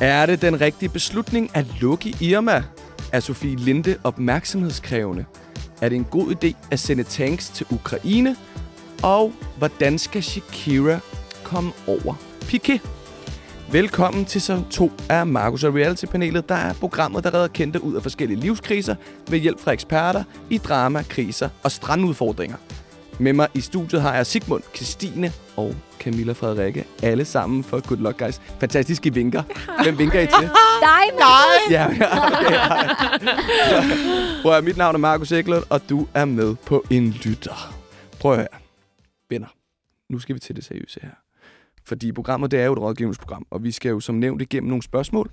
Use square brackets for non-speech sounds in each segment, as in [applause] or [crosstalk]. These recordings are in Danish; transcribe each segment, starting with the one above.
Er det den rigtige beslutning at lukke Irma? Er Sofie Linde opmærksomhedskrævende? Er det en god idé at sende tanks til Ukraine? Og hvordan skal Shakira komme over Piqué? Velkommen til så to af Markus og Reality-panelet, der er programmet, der redder kendte ud af forskellige livskriser ved hjælp fra eksperter i drama, kriser og strandudfordringer. Med mig i studiet har jeg Sigmund, Christine og Camilla Frederikke. Alle sammen for Good Luck Guys. Fantastiske vinker. Hvem vinker I til? [laughs] Dig, Markus! Ja, ja, okay, ja. Prøv at mit navn er Markus Eklund, og du er med på en lytter. Prøv at høre. Venner, nu skal vi til det seriøse her. Fordi programmet, det er jo et rådgivningsprogram, og vi skal jo som nævnt igennem nogle spørgsmål.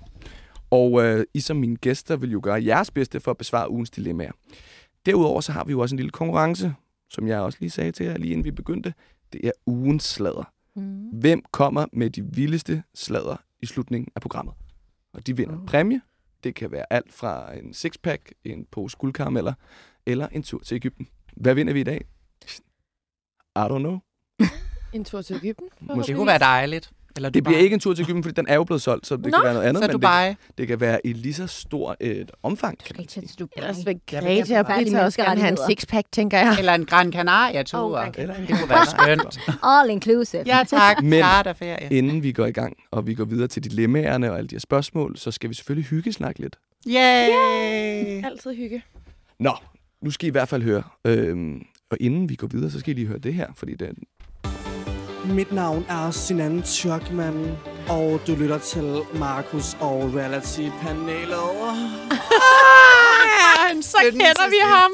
Og øh, I som mine gæster vil jo gøre jeres bedste for at besvare ugens dilemmaer. Derudover så har vi jo også en lille konkurrence, som jeg også lige sagde til jer, lige inden vi begyndte. Det er ugens sladder. Mm. Hvem kommer med de vildeste sladder i slutningen af programmet? Og de vinder Oh. præmie. Det kan være alt fra en sixpack, en pose guldkarameller, eller en tur til Ægypten. Hvad vinder vi i dag? I don't know. En tur til Ægypten? Måske. Det kunne være dejligt. Eller Det bliver ikke en tur til Ægypten, fordi den er jo blevet solgt, så det Nå, kan være noget andet. Så men Dubai. Det, det kan være i lige så stort et omfang. Man Rigtig sige. til Dubai. Ellers vil Jeg Greta og Britta også gerne have en sixpack, tænker jeg. Eller en Gran Canaria-tur. Oh, det kunne være [laughs] skønt. All inclusive. Ja, tak. Men- Charterferie. Inden vi går i gang, og vi går videre til dilemmaerne og alle de her spørgsmål, så skal vi selvfølgelig hygge snakke lidt. Yay! Altid hygge. Nå, nu skal I i hvert fald høre. Øhm, og inden vi går videre, så skal I lige høre det her, fordi det er Mit navn er Sinan Tjørkman, og du lytter til Markus og Reality-panelet. Ah, så kender vi ham.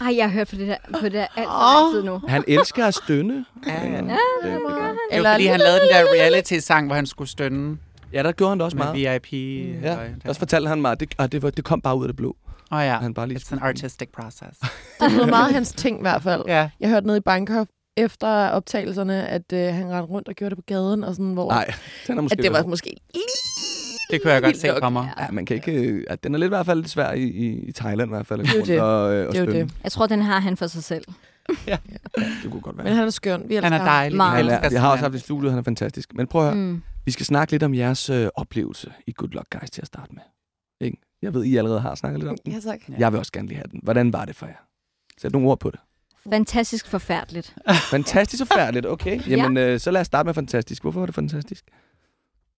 Ej, jeg har hørt på det der, på det der alt for tid nu. Han elsker at stønne. Ja, ja. Det- Det det- Eller- fordi, han lavede den der reality-sang, hvor han skulle stønne Ja, der gjorde han det også med meget. VIP. Ja, også fortalte han mig, at det, at det, var, det kom bare ud af det blå. Åh oh, ja, Han bare lige it's an artistic process. [laughs] Det var meget hans ting i hvert fald. ja. Jeg hørte nede i Bangkok efter optagelserne, at øh, han rendte rundt og gjorde det på gaden, og sådan, hvor Nej, den er måske... at det var måske Det kunne jeg godt se mig. Ja, man kan ikke... øh, At den er lidt i hvert fald lidt svær i, i, i Thailand i hvert fald. Det er rundt Og, øh, og Det er det. Jeg tror, den har han for sig selv. Det kunne godt være. Men han er skøn. Vi Han er dejlig. Meget. Han Jeg er, jeg har også haft i studiet, han er fantastisk. Men prøv at høre, mm. Vi skal snakke lidt om jeres øh, oplevelse i Good Luck Guys til at starte med. Ikke? Jeg ved, I allerede har snakket lidt om den. Ja, tak. Ja. Jeg vil også gerne lige have den. Hvordan var det for jer? Sæt nogle ord på det. Fantastisk forfærdeligt. Fantastisk og færdigt, okay. Jamen, øh, så lad os starte med fantastisk. Hvorfor var det fantastisk?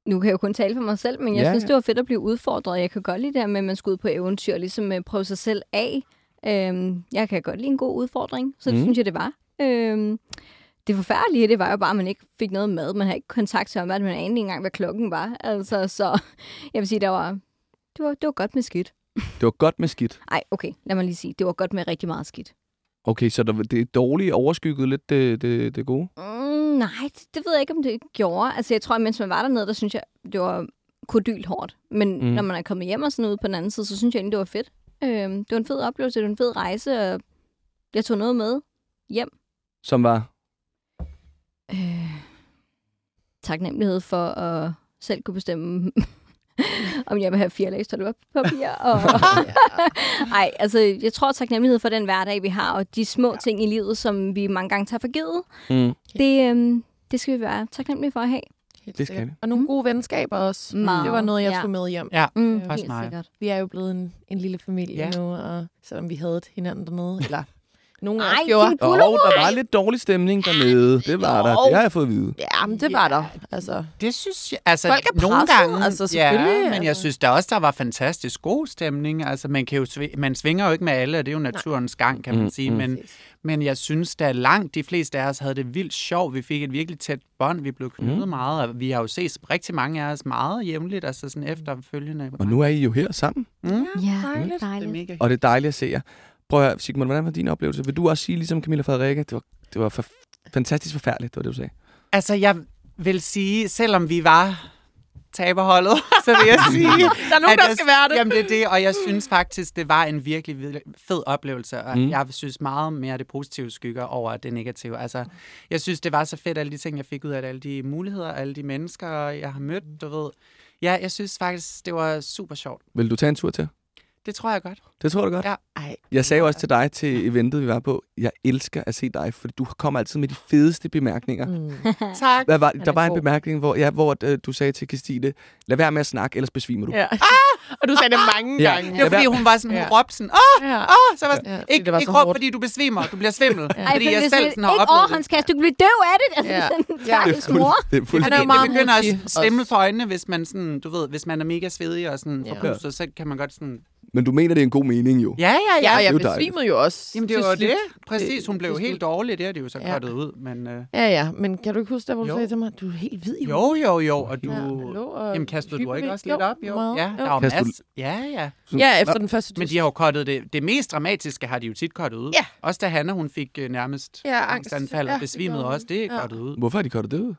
Nu kan jeg jo kun tale for mig selv, men jeg Ja, synes, ja. det var fedt at blive udfordret. Jeg kan godt lide det her med, at man skal ud på eventyr og ligesom øh, prøve sig selv af. Øhm, jeg kan godt lide en god udfordring, så det Mm. synes jeg, det var. Øhm, det forfærdelige, det var jo bare, at man ikke fik noget mad. Man havde ikke kontakt til omverdenen, man anede ikke engang, hvad klokken var. Altså, så [laughs] jeg vil sige, der var, det var, det var godt med skidt. Det var godt med skidt. Ej, okay, lad mig lige sige, det var godt med rigtig meget skidt. Okay, så der, det dårlige overskyggede lidt det, det, det gode? Mm, nej, det, det ved jeg ikke, om det gjorde. Altså, jeg tror, at mens man var dernede, der synes jeg, det var kodylt hårdt. Men mm. når man er kommet hjem og sådan ud på den anden side, så synes jeg egentlig, det var fedt. Øhm, det var en fed oplevelse, det var en fed rejse, og jeg tog noget med hjem. Som var... Øh, taknemmelighed for at selv kunne bestemme, [laughs] om jeg vil have fire lag [laughs] toiletpapir. Og... [laughs] Ej, altså, jeg tror taknemmelighed for den hverdag, vi har, og de små ting i livet, som vi mange gange tager for givet. Mm, Det, øhm, det skal vi være taknemmelige for at have. Helt Det skal sikkert. vi. Og nogle Mm. gode venskaber også. Meget, Det var noget, jeg ja. tog med hjem. Ja, Mm, Også helt sikkert. Vi er jo blevet en, en lille familie Ja. ja. nu, og selvom vi havde hinanden dernede, eller nogle af os gjorde. og der var lidt dårlig stemning dernede. Det var der. Det har jeg fået at vide. Ja, men det var der. Altså, Det synes jeg, altså Folk er nogle presset, gange, altså, selvfølgelig, ja, men jeg altså. synes der også, der var fantastisk god stemning. Altså man, kan jo man svinger jo ikke med alle, og det er jo naturens gang, kan man Mm, sige, mm. men, men jeg synes, da langt de fleste af os havde det vildt sjovt. Vi fik et virkelig tæt bånd, vi blev knyttet Mm. meget, og vi har jo set rigtig mange af os meget jævnligt, altså sådan efterfølgende. Og nu er I jo her sammen, Mm. Ja, dejligt. det er Det er dejligt. mega og det er dejligt at se jer. Prøv at høre, Sigmund, hvordan var din oplevelse? Vil du også sige, ligesom Camilla Frederikke, det var, det var for, fantastisk forfærdeligt, det var det, du sagde. Altså, jeg vil sige, selvom vi var taberholdet, [laughs] så vil jeg sige... Der er nogen, der jeg- skal være det. Jamen, det er det, og jeg synes faktisk, det var en virkelig fed oplevelse, og Mm. mm. jeg synes meget mere det positive skygger over det negative. Altså, jeg synes, det var så fedt, alle de ting, jeg fik ud af det, alle de muligheder, alle de mennesker, jeg har mødt, du ved. Ja, jeg synes faktisk, det var super sjovt. Vil du tage en tur til? Det tror jeg godt. Det tror du godt? Ja. Ej, Jeg sagde jo også til dig til eventet, vi var på, jeg elsker at se dig, fordi du kommer altid med de fedeste bemærkninger. Mm. [laughs] Tak. Hvad var, er der var en bemærkning, hvor, ja, hvor øh, du sagde til Christine, lad være med at snakke, ellers besvimer du. Ja. [laughs] Og du sagde det mange Ja. gange. Det var fordi, hun var sådan, hun Ja. råbte sådan, åh, Ja. åh, så var jeg Ja, sådan, fordi ikke, det var ikke råb, fordi du besvimer, du bliver svimmel. Ej, fordi jeg det selv sådan har ikke oplevet det. overhåndskast, du kan blive døv af det. Altså, Ja. [laughs] sådan, Ja. Det er, stakkels fuld, mor. det er er begynder at stemme også. for øjnene, hvis man sådan, du ved, hvis man er mega svedig og sådan Ja. forpustet, så kan man godt sådan... Men du mener, det er en god mening jo. Ja, ja, ja. Ja, og det jeg jo besvimede jo også. Jamen, det var det. Præcis, hun blev helt dårlig. Det er det jo så Ja. kottet ud, men... Øh, Ja, ja, men kan du ikke huske det, hvor du Jo. sagde til mig, du er helt hvid i jo, jo, jo, og du... Ja, hallo, og Jamen, kastede du ikke også lidt op? Jo, meget. ja, der var masser. Ja, ja. Ja, efter den første Men de har jo kottet det. Det mest dramatiske har de jo tit kottet ud. Ja. Også da Hanna, hun fik øh, nærmest Ja, angst. angstanfald og det besvimede også. Det er Ja. kottet ud. Hvorfor har de kottet det ud?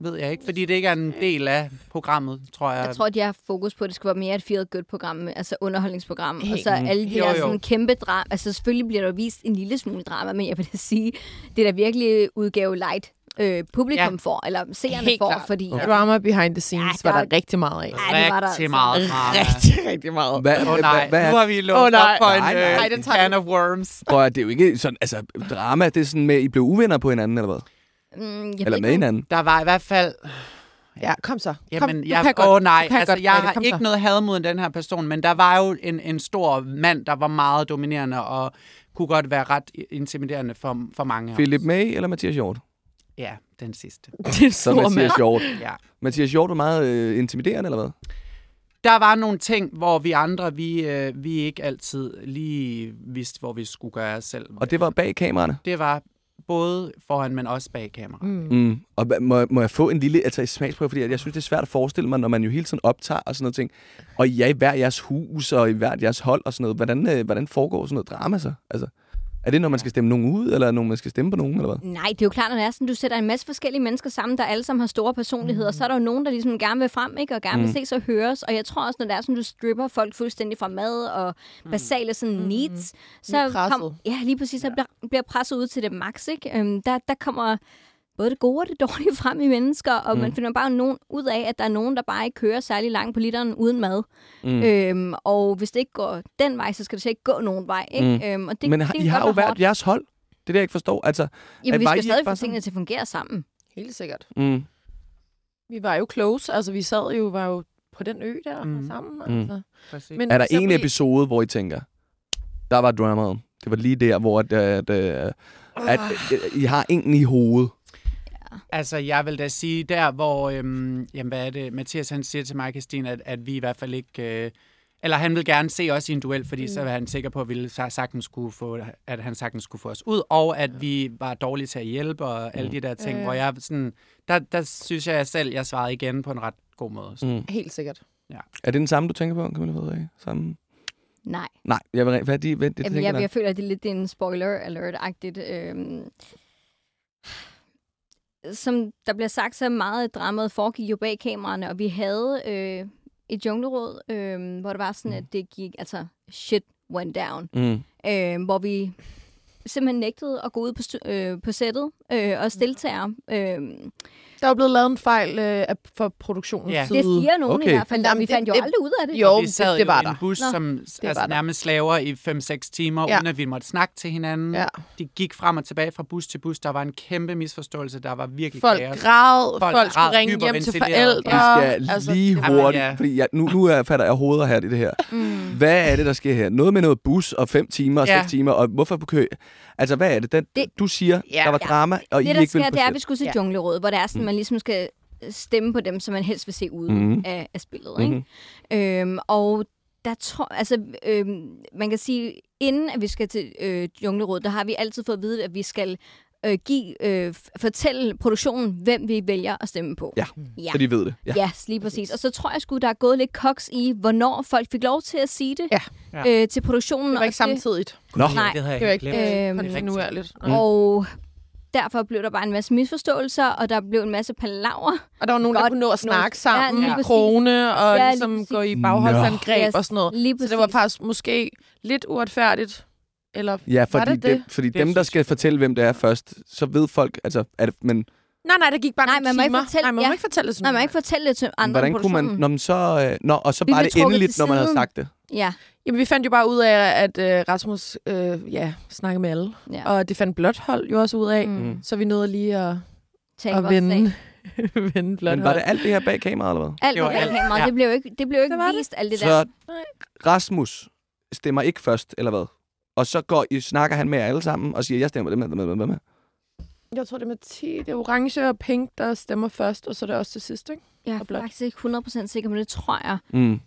Ved jeg ikke, fordi det ikke er en del af programmet, tror jeg. Jeg tror, de har fokus på, at det skal være mere et feel-good-program, altså underholdningsprogram. Helt. Og så alle de Jo, der jo. sådan kæmpe drama. Altså selvfølgelig bliver der vist en lille smule drama, men jeg vil da sige, det er da virkelig udgave light øh, publikum Ja. får, eller seerne Helt får, klart. fordi... Okay. Drama behind the scenes Ja, var der- der rigtig meget af. Ja, det var der Rigtig altså. meget drama. [laughs] Rigtig, rigtig meget. Hvad, Åh oh, nej, hvad, nu hvad, har vi låst Åh, nej. op for en Nej, nej. øh, Ej, den tager can of worms. Prøv at, det er jo ikke sådan, altså drama, det er sådan med, at I blev uvenner på hinanden, eller hvad? Mm, jeg Eller ikke, med hinanden. Der var i hvert fald... Ja, kom så. Kom, Jamen, du jeg, kan godt. åh nej, Du kan altså, godt, jeg har Kom ikke så. noget had mod den her person, men der var jo en, en stor mand, der var meget dominerende og kunne godt være ret intimiderende for, for mange Philip. May eller Mathias Hjort? Ja, den sidste. Det er en Så. Mathias Hjort. Ja. Mathias Hjort var meget øh, intimiderende, eller hvad? Der var nogle ting, hvor vi andre, vi, øh, vi ikke altid lige vidste, hvor vi skulle gøre os selv. Og det var bag kameraerne? det var både foran, men også bag kamera. Mm. Mm. Og må, må jeg få en lille altså, smagsprøve? Fordi jeg synes, det er svært at forestille mig, når man jo hele tiden optager og sådan noget ting. Og I er i hver jeres hus og i hver jeres hold og sådan noget. Hvordan, øh, hvordan foregår sådan noget drama så? Altså, er det, når man skal stemme nogen ud, eller når man skal stemme på nogen, eller hvad? Nej, det er jo klart, når det er sådan, du sætter en masse forskellige mennesker sammen, der alle sammen har store personligheder, mm. så er der jo nogen, der ligesom gerne vil frem, ikke? og gerne vil Mm. ses og høres. Og jeg tror også, når det er sådan, du stripper folk fuldstændig fra mad og basale sådan needs, så kom, ja, lige præcis, så bliver, bliver presset ud til det max. Ikke? Øhm, der, der kommer både det gode og det dårlige [laughs] frem i mennesker, og mm. man finder bare nogen ud af, at der er nogen, der bare ikke kører særlig langt på literen uden mad. Mm. Øhm, og hvis det ikke går den vej, så skal det så ikke gå nogen vej. Ikke? Mm. Øhm, og det, Men det I har jo være hvert hårdt. jeres hold. Det er det, jeg ikke forstår. Altså, Jamen, vi I skal ikke stadig få tingene til at fungere sammen. Helt sikkert. mm. Vi var jo close. Altså, vi sad jo, var jo på den ø der Mm. sammen. Mm. Altså. Præcis. Men er der en blev- episode, hvor I tænker, der var dramaet. Det var lige der, hvor at, at, at, at, at I har ingen i hovedet. Altså, jeg vil da sige, der hvor, øhm, jamen, hvad er det, Mathias han siger til mig, Christine, at, at vi i hvert fald ikke, øh, eller han vil gerne se os i en duel, fordi mm. så er han sikker på, at, vi sagtens skulle få, at han sagtens skulle få os ud, og at vi var dårlige til at hjælpe, og alle de der ting, Ja, ja. hvor jeg sådan, der, der synes jeg selv, jeg svarede igen på en ret god måde. Så. Mm. Helt sikkert. Er det den samme, du tænker på, Camilla Frederikke? Samme? Nej. Nej, jeg vil, hvad er de, hvad, det, Jamen, jeg, jeg, jeg føler, at det er lidt en spoiler alert-agtigt. Øhm, som der bliver sagt, så meget af dramaet foregik jo bag kameraerne, og vi havde øh, et jungleråd, øh, hvor det var sådan, at det gik, altså shit went down, Mm. øh, hvor vi simpelthen nægtede at gå ud på, øh, på sættet øh, og deltagere. Øh, Der er jo blevet lavet en fejl øh, af- for produktionens Ja. side. det siger nogen Okay. i hvert fald, Jamen, men vi det- fandt jo det- aldrig ud af det. Jo, vi sad det, det var jo i der. en bus, Nå. som altså, der. nærmest slaver i 5-6 timer, Ja. ja. uden at vi måtte snakke til hinanden. Ja. De gik frem og tilbage fra bus til bus. Der var en kæmpe misforståelse. Der var virkelig Folk kaos. græd, folk, Folk græd, ringe hjem til forældre. Vi skal Altså, lige det- Jamen, hurtigt, ja. fordi jeg, nu, nu er, fatter jeg hoveder her i det her. Mm. Hvad er det, der sker her? Noget med noget bus og fem timer og Ja. seks timer, og hvorfor på kø? Altså, hvad er det? Den, Det- du siger, Ja. der var Ja. drama, og I det, der ikke sker, ville på det er, at vi skulle til Ja. junglerådet, hvor det er sådan, Mm. man ligesom skal stemme på dem, som man helst vil se ude Mhm. af, af spillet. Mhm. Ikke? Øhm, og der tror, altså, øhm, man kan sige, inden at vi skal til øh, junglerådet, der har vi altid fået at vide, at vi skal øh, give, øh, fortælle produktionen, hvem vi vælger at stemme på. Ja, ja. Så de ved det. Ja. Ja, yes, lige præcis. Og så tror jeg sgu, der er gået lidt koks i, hvornår folk fik lov til at sige det Ja. Ja. Øh, til produktionen. Det var og ikke samtidigt. Nå, Nej. det havde jeg Det var ikke øh, kontinuerligt. Mm. Og derfor blev der bare en masse misforståelser, og der blev en masse palaver. Og der var nogen, der Godt kunne nå at snakke sammen Ja, i krone, og Ja, ja, lige ligesom gå i bagholdsangreb Yes, og sådan noget. Lige Så det var faktisk måske lidt uretfærdigt. Eller Ja, fordi, det dem, det? fordi Det dem, der skal fortælle, hvem det er først, så ved folk, altså, det, men Nej, nej, der gik bare Nej, nogle man må ikke timer. fortælle- nej, man ja. må ikke fortælle det til Nej, man må ikke fortælle det til andre hvordan kunne man, man så, øh, nå, og så blev det trukket endeligt, når man havde sagt det. Ja, Jamen, vi fandt jo bare ud af, at øh, Rasmus øh, ja, snakkede med alle. Ja. Og det fandt blåt hold jo også ud af. Mm. Mm. Så vi nåede lige at, Tale at vende, [laughs] vende blåt Men var det alt det her bag kameraet, eller hvad? Alt Det var det, alt. kamera, Ja. det blev jo ikke, det blev jo ikke Det var det. vist, alt det der. Så Rasmus stemmer ikke først, eller hvad? Og så går I, snakker han med jer alle sammen og siger, jeg stemmer det med, med, med, med, med. Jeg tror, det er med 10. Det er orange og pink, der stemmer først, og så er det også til sidst, ikke? Jeg er faktisk ikke 100% sikker, men det tror jeg. Mm. Øh,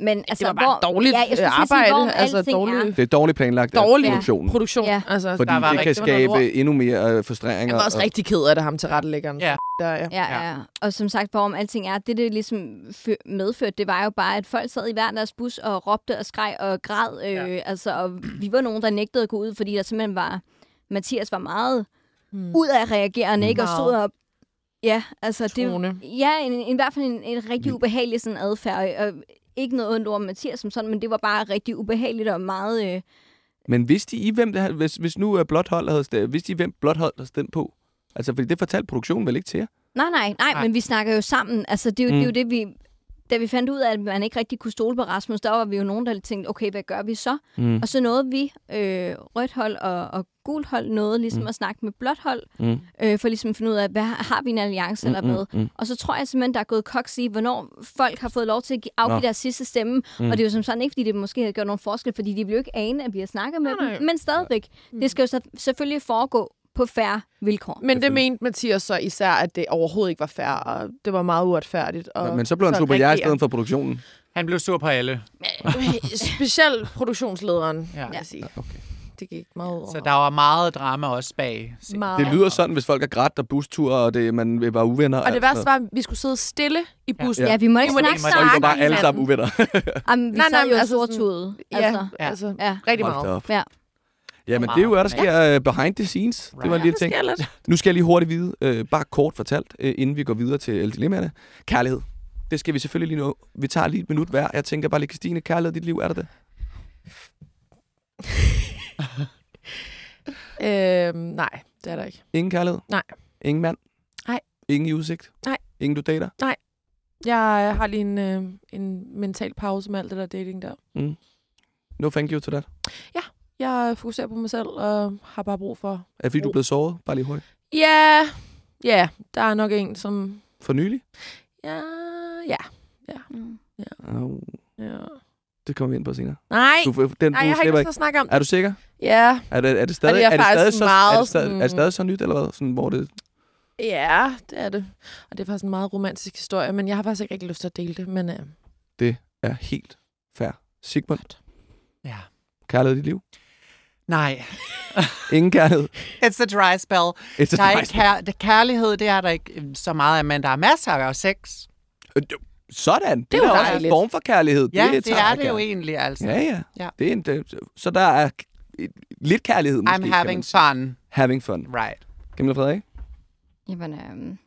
men altså, det var bare hvor, dårligt ja, jeg sige, arbejde. hvor altså, dårligt, er. Det er dårligt planlagt af Dårlig produktionen. produktion. Ja. Altså, Fordi Der var det kan skabe endnu mere øh, frustreringer. jeg var også og- rigtig ked af det, ham til rettelæggeren. Ja. Der, ja. Ja, ja. Og som sagt, hvorom alting er, det det ligesom fø- medførte, det var jo bare, at folk sad i hver deres bus og råbte og skreg og græd. Øh, Ja. altså, og vi var nogen, der nægtede at gå ud, fordi der simpelthen var... Mathias var meget Hmm. ud af reagerende, ikke? Og stod op... Ja, altså det... Tone. Ja, en, en, i hvert fald en, en rigtig ubehagelig sådan adfærd. Og ikke noget ondt over Mathias som sådan, men det var bare rigtig ubehageligt og meget... Øh, Men vidste I, hvem det hvis, hvis nu uh, blåt hold havde vidste I, hvem blåt hold havde stemt på? Altså, fordi det fortalte produktionen vel ikke til jer? Nej, nej, nej, Nej. nej, men vi snakker jo sammen. Altså, det er jo, mm. det, er jo det, vi... Da vi fandt ud af, at man ikke rigtig kunne stole på Rasmus, der var vi jo nogen, der tænkte, okay, hvad gør vi så? Mm. Og så nåede vi, øh, rødt hold og, og gult hold, nåede ligesom Mm. mm. at snakke med blåt hold, Mm. øh, for ligesom at finde ud af, hvad har vi en alliance eller hvad? Mm. Mm. Og så tror jeg simpelthen, der er gået koks i, hvornår folk har fået lov til at give- afgive Nå. deres sidste stemme. Mm. Mm. Og det er jo som sådan ikke, fordi det måske har gjort nogen forskel, fordi de vil jo ikke ane, at vi har snakket med Nej, nej. dem. Men stadigvæk, det skal jo så selvfølgelig foregå på færre vilkår. Men det mente Mathias så især, at det overhovedet ikke var fair, og det var meget uretfærdigt. Og Ja, men så blev han sur på jer i stedet for produktionen. Han blev sur på alle. Specielt produktionslederen, Ja. ja. vil jeg sige. Okay. Det gik meget over. Så der var meget drama også bag. meget. Det lyder sådan, hvis folk er grædt og bustur, og det, man var uvenner. Og det værste var, at vi skulle sidde stille i bussen. Ja, vi må ikke Vi snakke ikke Og I sammen. var bare alle sammen uvenner. Jamen, vi Nej, nej, sad jo altså altså sådan- sortude. Ja, Altså, Ja. altså ja. rigtig meget. Ja. Jamen, det er jo, hvad der sker uh, behind the scenes. Det var lige Det ting. Nu skal jeg lige hurtigt vide, øh, bare kort fortalt, øh, inden vi går videre til alle dilemmaerne. Kærlighed. Det skal vi selvfølgelig lige nå. Vi tager lige et minut hver. Jeg tænker bare lige, Christine, kærlighed dit liv, er der det? [laughs] Øhm, nej, det er der ikke. Ingen kærlighed? Nej. Ingen mand? Nej. Ingen i udsigt? Nej. Ingen du dater? Jeg har lige en, øh, en mental pause med alt det der dating der. No thank you to that. Jeg fokuserer på mig selv og har bare brug for... Er det fordi, du er blevet såret? Bare lige hurtigt. Ja, ja, der er nok en, som... For nylig? Ja, ja, Mm. Oh, ja. det kommer vi ind på senere. Nej, Du, den, nej, du jeg har ikke lyst til at snakke om Er du sikker? Ja, Er det, er det stadig, det er er det faktisk stadig, så, er, meget det stadig, er det sådan- stadig så nyt, eller hvad? Sådan, hvor det, ja, det er det. Og det er faktisk en meget romantisk historie, men jeg har faktisk ikke rigtig lyst til at dele det. Men øh, er helt fair. Sigmund, Ja. kærlighed i dit liv? Nej. [laughs] Ingen kærlighed. It's a dry spell. It's Der er a ikke kær- det, kærlighed, det er der ikke øh, så meget af, men der er masser af sex. Sådan. Det, er er jo også en form for kærlighed. Ja, det, tager er det jo egentlig, altså. Ja, ja. Ja. Det er en, det, så der er lidt kærlighed måske, I'm having fun. Having fun. Right. Camilla Frederik? Jamen, øhm,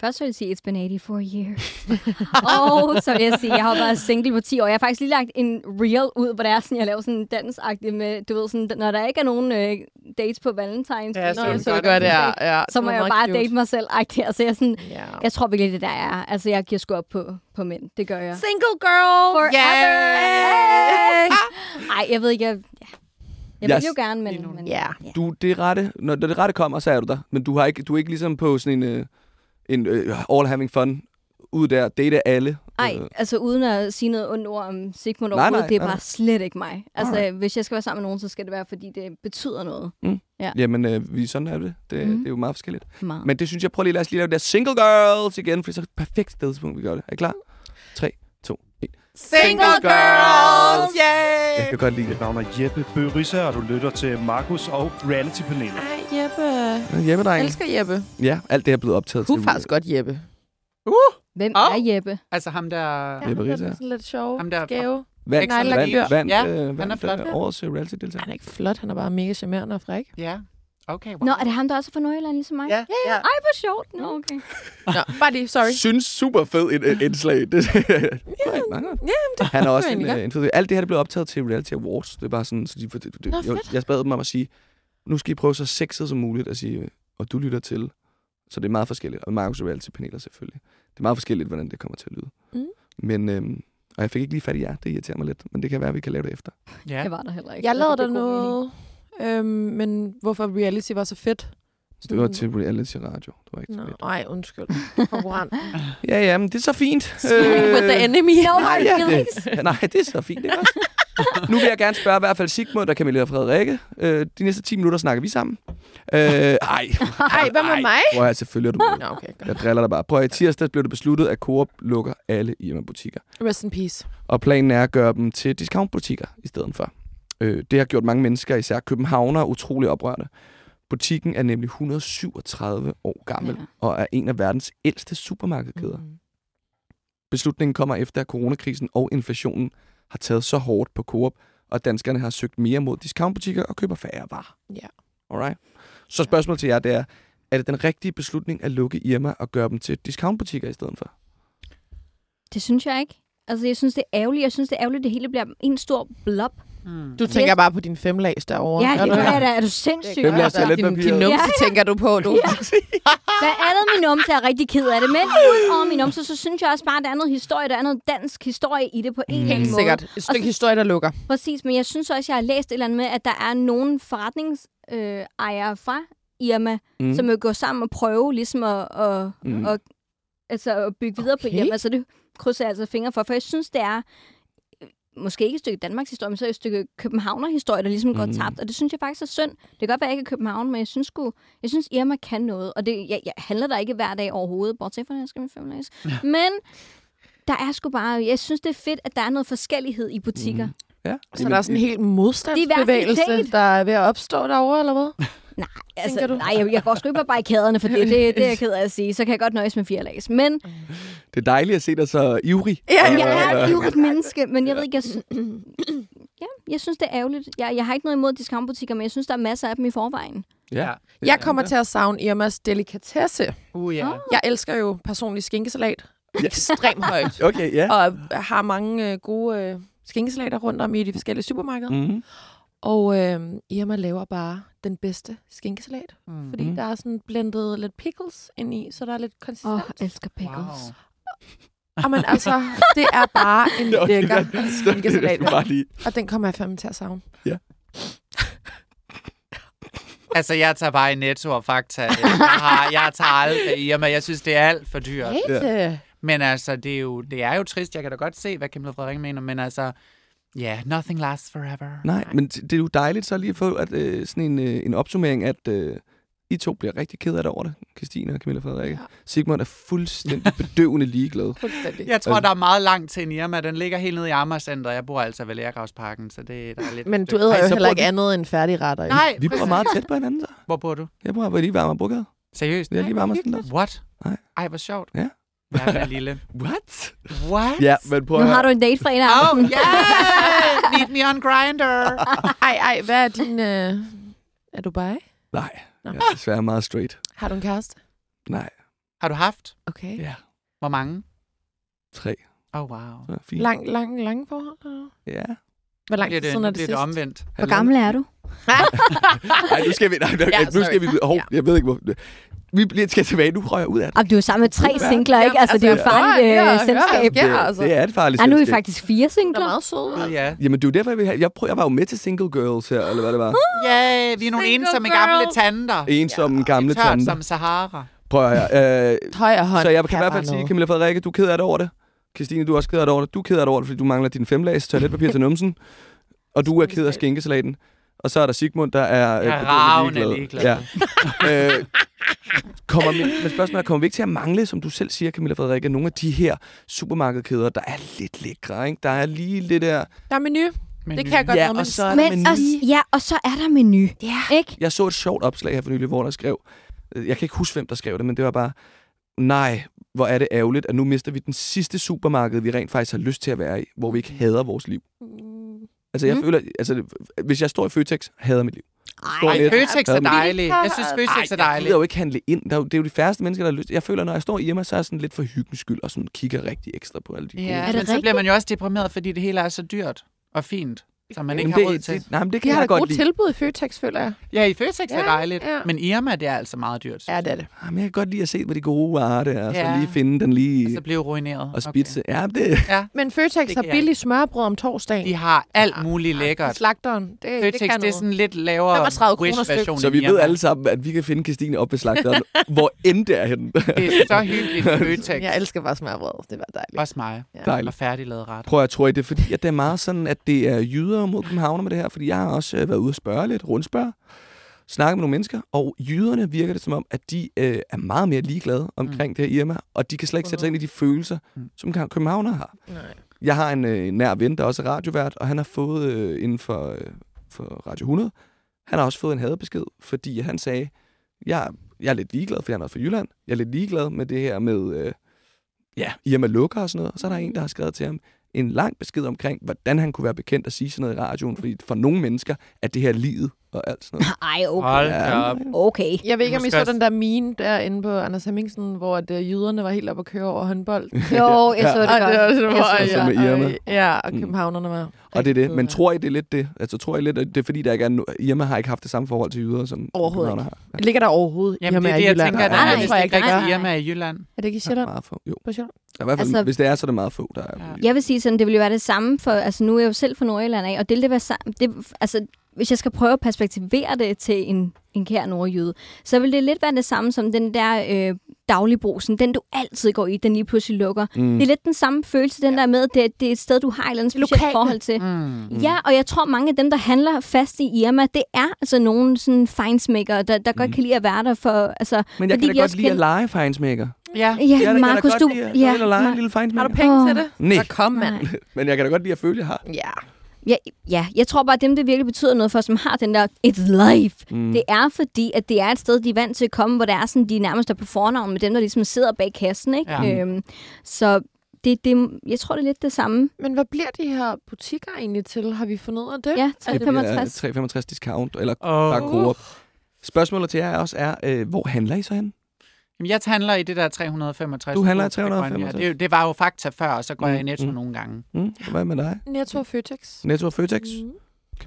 først vil jeg sige, it's been 84 years. [laughs] og så vil jeg sige, jeg har været single på 10 år. Jeg har faktisk lige lagt en reel ud, hvor det er sådan, jeg laver sådan en dansagtig med, du ved, sådan, når der ikke er nogen øh, dates på Valentine's. Ja, så Nå, det så gør det, ja. ja Så må jeg jo bare cute. date mig selv. Agtig. Altså, jeg, sådan, Ja. jeg tror virkelig, det der er. Altså, jeg giver sgu op på, på mænd. Det gør jeg. Single girl! Forever! [laughs] Ej, jeg ved ikke, jeg... Ja. Jeg Jeg vil jo gerne, men... Men Ja. Du, det rette, når, når det rette kommer, så er du der. Men du, har ikke, du er ikke ligesom på sådan en, øh, en øh, all having fun ud der, date alle. Ej, Øh, altså uden at sige noget ondt ord om Sigmund Nej, nej, det er nej, bare nej. slet ikke mig. Altså, Nej. hvis jeg skal være sammen med nogen, så skal det være, fordi det betyder noget. Ja. Jamen, øh, vi, sådan er det. Det, Mhm. det er jo meget forskelligt. Meget. Men det synes jeg, prøv lige, lad os lige lave det der single girls igen, for så er det et perfekt stedspunkt, vi gør det. Er I klar? 3, 2, 1. Single girls! Jeg Yay! kan godt lide det. Mit navn er Jeppe Bøgerisse, og du lytter til Markus og Reality-panelet. Ej, Jeppe. Ja, Jeppe, Jeg dreng. elsker Jeppe. Ja, alt det er blevet optaget til. faktisk godt Jeppe. Hvem Åh. er Jeppe? Altså ham der... Jeppe han er Rita. sådan lidt sjov. Ham der- Skæve. Vandt, fyr. vandt, Ja, øh, han er flot. øh, årets øh, reality-deltager. Han er ikke flot, han er bare mega charmerende og fræk. Ja. Okay, wow. Nå, er det ham, der også er fra Nordjylland, ligesom mig? Ja, ja. Ej, hvor sjovt. Nå, okay. Nå, bare lige, sorry. Synes super fed et, et indslag. Det, ja, [laughs] det han er også en, øh, en fed. Alt det her det blev optaget til Reality Awards. Det er bare sådan, så de, det, det, Nå, jeg, jeg bad dem om at sige, nu skal I prøve så sexet som muligt at sige, øh, og du lytter til. Så det er meget forskelligt. Og Markus Reality paneler selvfølgelig. Det er meget forskelligt, hvordan det kommer til at lyde. Mm. Men øhm, Og jeg fik ikke lige fat i jer. Det irriterer mig lidt. Men det kan være, at vi kan lave det efter. Ja. Jeg var der heller ikke. Jeg lavede det der god mening. Øhm, men hvorfor reality var så fedt? Det var til reality radio. Det var ikke Nå, til lidt. ej, undskyld. [laughs] Konkurrent. Ja, ja, men det er så fint. Smiling with the enemy. [laughs] No nej, ja, det, [laughs] nej, det er så fint. Det er også. nu vil jeg gerne spørge i hvert fald Sigmund og Camilla og Frederikke. Øh, de næste 10 minutter snakker vi sammen. Øh, ej, Ej, hvad med mig? Prøv at selvfølgelig er du med. Nå, okay, godt. Jeg driller dig bare. Prøv at i tirsdag blev det besluttet, at Coop lukker alle Irma-butikker. Rest in peace. Og planen er at gøre dem til discountbutikker i stedet for. Øh, det har gjort mange mennesker, især københavnere, utrolig oprørte. Butikken er nemlig 137 år gammel Ja. og er en af verdens ældste supermarkedskæder. Mm. Beslutningen kommer efter, at coronakrisen og inflationen har taget så hårdt på Coop, og danskerne har søgt mere mod discountbutikker og køber færre varer. Ja. Alright. Så spørgsmålet til jer, det er, er det den rigtige beslutning at lukke Irma og gøre dem til discountbutikker i stedet for? Det synes jeg ikke. Altså, jeg synes, det er ærgerligt. Jeg synes, det er ærgerligt, at det hele bliver en stor blob. Mm. Du tænker bare på din femlags derovre. Ja, det gør jeg da. Er du sindssyg? Hvem lader Altså, din, toiletpapir? din numse tænker du på, du. Ja. [laughs] Hvad andet min numse er rigtig ked af det. Men ud over min numse, så synes jeg også bare, at der er noget historie. Der er noget dansk historie i det på en eller anden måde. sikkert. Et stykke så- historie, der lukker. Præcis, men jeg synes også, jeg har læst et eller andet med, at der er nogle forretningsejere øh, ejere fra Irma, Mm. mm. som vil gå sammen og prøve ligesom at, at, Mm. mm. at, altså, at bygge videre Okay. på Irma. Så det krydser jeg altså fingre for, for jeg synes, det er måske ikke et stykke Danmarks historie, men så er et stykke Københavner historie, der ligesom går Mm. tabt. Og det synes jeg faktisk er synd. Det kan godt være, at jeg ikke er København, men jeg synes, sgu, jeg synes Irma kan noget. Og det, jeg, jeg handler der ikke hver dag overhovedet, bortset fra, at jeg skal med femlags. Men der er sgu bare, jeg synes, det er fedt, at der er noget forskellighed i butikker. Mm. Ja. Så der er sådan en helt modstandsbevægelse, der er ved at opstå derovre, eller hvad? [laughs] Altså, Tænker du? nej, jeg, jeg går sgu ikke på barrikaderne for det. det. Det er jeg ked af at sige. Så kan jeg godt nøjes med fire lags. Men Det er dejligt at se dig så ivrig. Ja, Og- jeg er og- et ivrigt [laughs] menneske, men jeg ved ikke, jeg, [clears throat] ja, jeg synes, det er ærgerligt. Jeg, jeg har ikke noget imod discountbutikker, men jeg synes, der er masser af dem i forvejen. Ja. Jeg kommer til at savne Irmas delikatesse. Uh, ja. Jeg elsker jo personlig skinkesalat. Ja. Ekstremt højt. [laughs] Okay, ja. Og har mange øh, gode øh, skinkesalater rundt om i de forskellige supermarkeder. Mm. Mm-hmm. Og øh, Irma laver bare den bedste skinkesalat. Mm. Fordi der er sådan blendet lidt pickles ind i, så der er lidt Åh, konsistens. oh, Oh. elsker pickles. Wow. Jamen altså, det er bare [laughs] en lækker skinkesalat. Bare lige. Og den kommer jeg fandme til at savne. [laughs] Altså, jeg tager bare i Netto og Fakta. Jeg, har, jeg tager aldrig Irma. Jeg synes, det er alt for dyrt. Helt. Men altså, det er, jo, det er jo trist. Jeg kan da godt se, hvad Kim Frederik mener, men altså, ja, yeah, nothing lasts forever. Nej, men det er jo dejligt så lige at få at, øh, sådan en, øh, en opsummering, at øh, I to bliver rigtig ked af det over det. Christine og Camilla Frederikke. Ja. Sigmund er fuldstændig [laughs] bedøvende ligeglad. Fuldstændig. Jeg tror, der er meget langt til en Irma. Den ligger helt nede i Amagercenteret. Jeg bor altså ved Lærgravsparken, så det der er lidt... Men du æder jo heller ikke vi- andet end færdigretter. ikke? Nej, Vi bor meget tæt på hinanden så. Hvor bor du? Jeg bor lige ved Amagerbrogade. Seriøst? Det er lige ved Amagercenteret. What? Nej. Ej, hvor sjovt. Ja. Verden er lille. [laughs] What? What? Ja, men prøv Nu har du en date fredag Oh, aften. yeah! [laughs] Meet me on Grindr. [laughs] Ej, ej, hvad er din... Øh... Er du bi? Nej, Nå. jeg er desværre meget straight. Har du en kæreste? Nej, Har du haft? Okay. ja. Hvor mange? Tre. Oh, wow. Så fint. Lang, lang, lang forhold? eller? Ja. Hvor lang Bliver tid det, siden er det bliver sidst? det omvendt. Hvor gammel er du? Nej, nu skal vi... Nej, Ja, ja, nu sorry. skal vi... Hov, Ja. jeg ved ikke, hvor... Vi bliver, skal tilbage. Nu rører jeg ud af det. Jamen, du er sammen med tre Ja. singler, ikke? Altså, det er jo et ja, farligt ja, øh, ja, selskab. ja. altså. det er et farligt Nej, nu er vi selskab. faktisk fire Du er singler. meget sød. Gud, ja. Jamen, det er jo derfor, jeg vil have... Jeg, prøver, jeg var jo med til Single Girls her, eller hvad det var. Ja, vi er nogle Single ensomme girl. gamle tanter. Ensomme gamle Tørt tante. som Sahara. Prøv at høre. Øh, Højre hånd. så jeg kan i hvert fald sige. Camilla Frederikke, du er ked af det over det. Christine, du er også ked af det over det. Du er ked af det over det, fordi du mangler din femlags toiletpapir til numsen. Og du er ked af skinkesalaten. Og så er der Sigmund, der er... Jeg er bedøvende ravende ligeglad. Ja. [laughs] øh, kommer, men, spørgsmålet er, kommer vi ikke til at mangle, som du selv siger, Camilla Frederikke, nogle af de her supermarkedkæder, der er lidt lækre, ikke? Der er lige lidt der... Der er menu. Men Det kan jeg godt Ja, og så er der Men menu. også, ja, og så er der menu. Ja. Ikke? Jeg så et sjovt opslag her for nylig, hvor der skrev... øh, Jeg kan ikke huske, hvem der skrev det, men det var bare... Nej, hvor er det ærgerligt, at nu mister vi den sidste supermarked, vi rent faktisk har lyst til at være i, hvor vi ikke hader vores liv. Altså, jeg Mm. føler... Altså, hvis jeg står i Føtex, hader mit liv. Står Ej, lidt- Ej, Føtex er Havde man- dejlig. Jeg synes, Føtex er Jeg dejlig. gider jo ikke handle ind. Der er jo, det er jo de færreste mennesker, der har lyst. Jeg føler, når jeg står hjemme, så er jeg sådan lidt for hyggens skyld, og sådan kigger rigtig ekstra på alle de gode. Ja, det men så bliver man jo også deprimeret, fordi det hele er så dyrt og fint. Som man ikke Jamen, har råd det, til. det, nej, men det De kan har da jeg godt lide. tilbud i Føtex, føler jeg. Ja, i Føtex er Ja, dejligt, ja. men Irma, det er altså meget dyrt. Ja, det er det. Jamen, jeg kan godt lide at se, hvad de gode varer det er. Så Ja. lige finde den lige Altså blive ruineret. og spidse. Ja, det, Ja, Men Føtex Det har kan jeg billig smørbrød om torsdagen. de har alt muligt lækkert. Slagteren. Det, det Føtex, kan det er sådan lidt lavere 35 kroner Wish-version. så vi ved alle sammen, at vi kan finde Christine op ved slagteren, [laughs] hvor end det er henne. Det er så hyggeligt i [laughs] Føtex. Jeg elsker bare smørbrød. Det var dejligt. Også mig. Ja. Dejligt. Og færdiglavet ret. Prøv at tror I, det er fordi, at det er meget sådan, at det er jyder mod københavner med det her? Fordi jeg har også øh, været ude og spørge lidt, rundspørge, snakke med nogle mennesker, og jyderne virker det som om, at de øh, er meget mere ligeglade omkring mm. det her Irma, og de kan slet ikke sætte sig ind i de følelser, Mm. som københavner har. Nej. Jeg har en øh, nær ven, der også er radiovært, og han har fået øh, inden for, øh, for Radio 100, han har også fået en hadebesked, fordi han sagde, jeg, jeg er lidt ligeglad, for jeg er fra Jylland. Jeg er lidt ligeglad med det her med, øh, ja, Irma lukker og sådan noget. Og så er der en, der har skrevet til ham en lang besked omkring, hvordan han kunne være bekendt at sige sådan noget i radioen, fordi for nogle mennesker er det her livet og alt sådan noget. [laughs] Ej, okay. Hold Ja. Okay. Jeg ved ikke, om I så den der mine derinde på Anders Hemmingsen, hvor at, uh, jyderne var helt oppe at køre over håndbold. Jo, jeg så det Og godt. det var sådan, Jeg hvor, det så med Irma. og, ja, og Mm. københavnerne var Og det er det. Men tror I, det er lidt det? Altså, tror I lidt, at det er fordi, der ikke er... No- Irma har ikke haft det samme forhold til jyder, som Overhovedet københavner har? Ligger der overhovedet Jamen, Irma det er det, jeg Jylland? tænker, der er, hvis jeg ikke ikke, rigtig. Irma i Jylland. Er det ikke i Ja, Sjælland? meget få. Jo. På Sjælland? Er i hvert fald, Altså- hvis det er, så er det meget få, der er. Ja. Jeg vil sige sådan, det ville jo være det samme for, altså nu er jeg jo selv fra Nordjylland af, og det ville det være samme, det, altså hvis jeg skal prøve at perspektivere det til en, en kær nordjyde, så vil det lidt være det samme som den der øh, dagligbrusen, den du altid går i, den lige pludselig lukker. Mm. Det er lidt den samme følelse, den der med, at det, det er et sted, du har et eller andet specielt Lokale. forhold til. Mm. Ja, og jeg tror, mange af dem, der handler fast i Irma, det er altså nogle sådan fejnsmækkere, der, der godt Mm. kan lide at være der for... Altså, Men jeg fordi kan da godt lide at kender- lege fejnsmækker. Ja. Ja, Jeg kan da Markus, godt du... lide at Ja, lege en Ma- lille Har fejnsmækker. du penge Åh. til det? Nej. Så kom, mand. Nej. [laughs] Men jeg kan da godt lide at føle, at jeg har. Ja. Ja, ja, jeg tror bare, at dem, det virkelig betyder noget for, som har den der it's life, Mm. det er fordi, at det er et sted, de er vant til at komme, hvor det er sådan, de er nærmest er på fornavn med dem, der ligesom sidder bag kassen, ikke? Ja. Øhm, så det, det, jeg tror, det er lidt det samme. Men hvad bliver de her butikker egentlig til? Har vi fundet ud af det? Ja, Er det- 365. Ja, 365 discount, eller Oh. bare Coop. Spørgsmålet til jer også er, øh, hvor handler I så hen? Jamen, jeg handler i det der 365. Du handler i Ja, 365? Det, er jo- det var jo fakta før, og så går Mm, jeg i Netto mm. nogle gange. Mm, hvad med dig? Netto og Føtex. Netto og Føtex? Mm.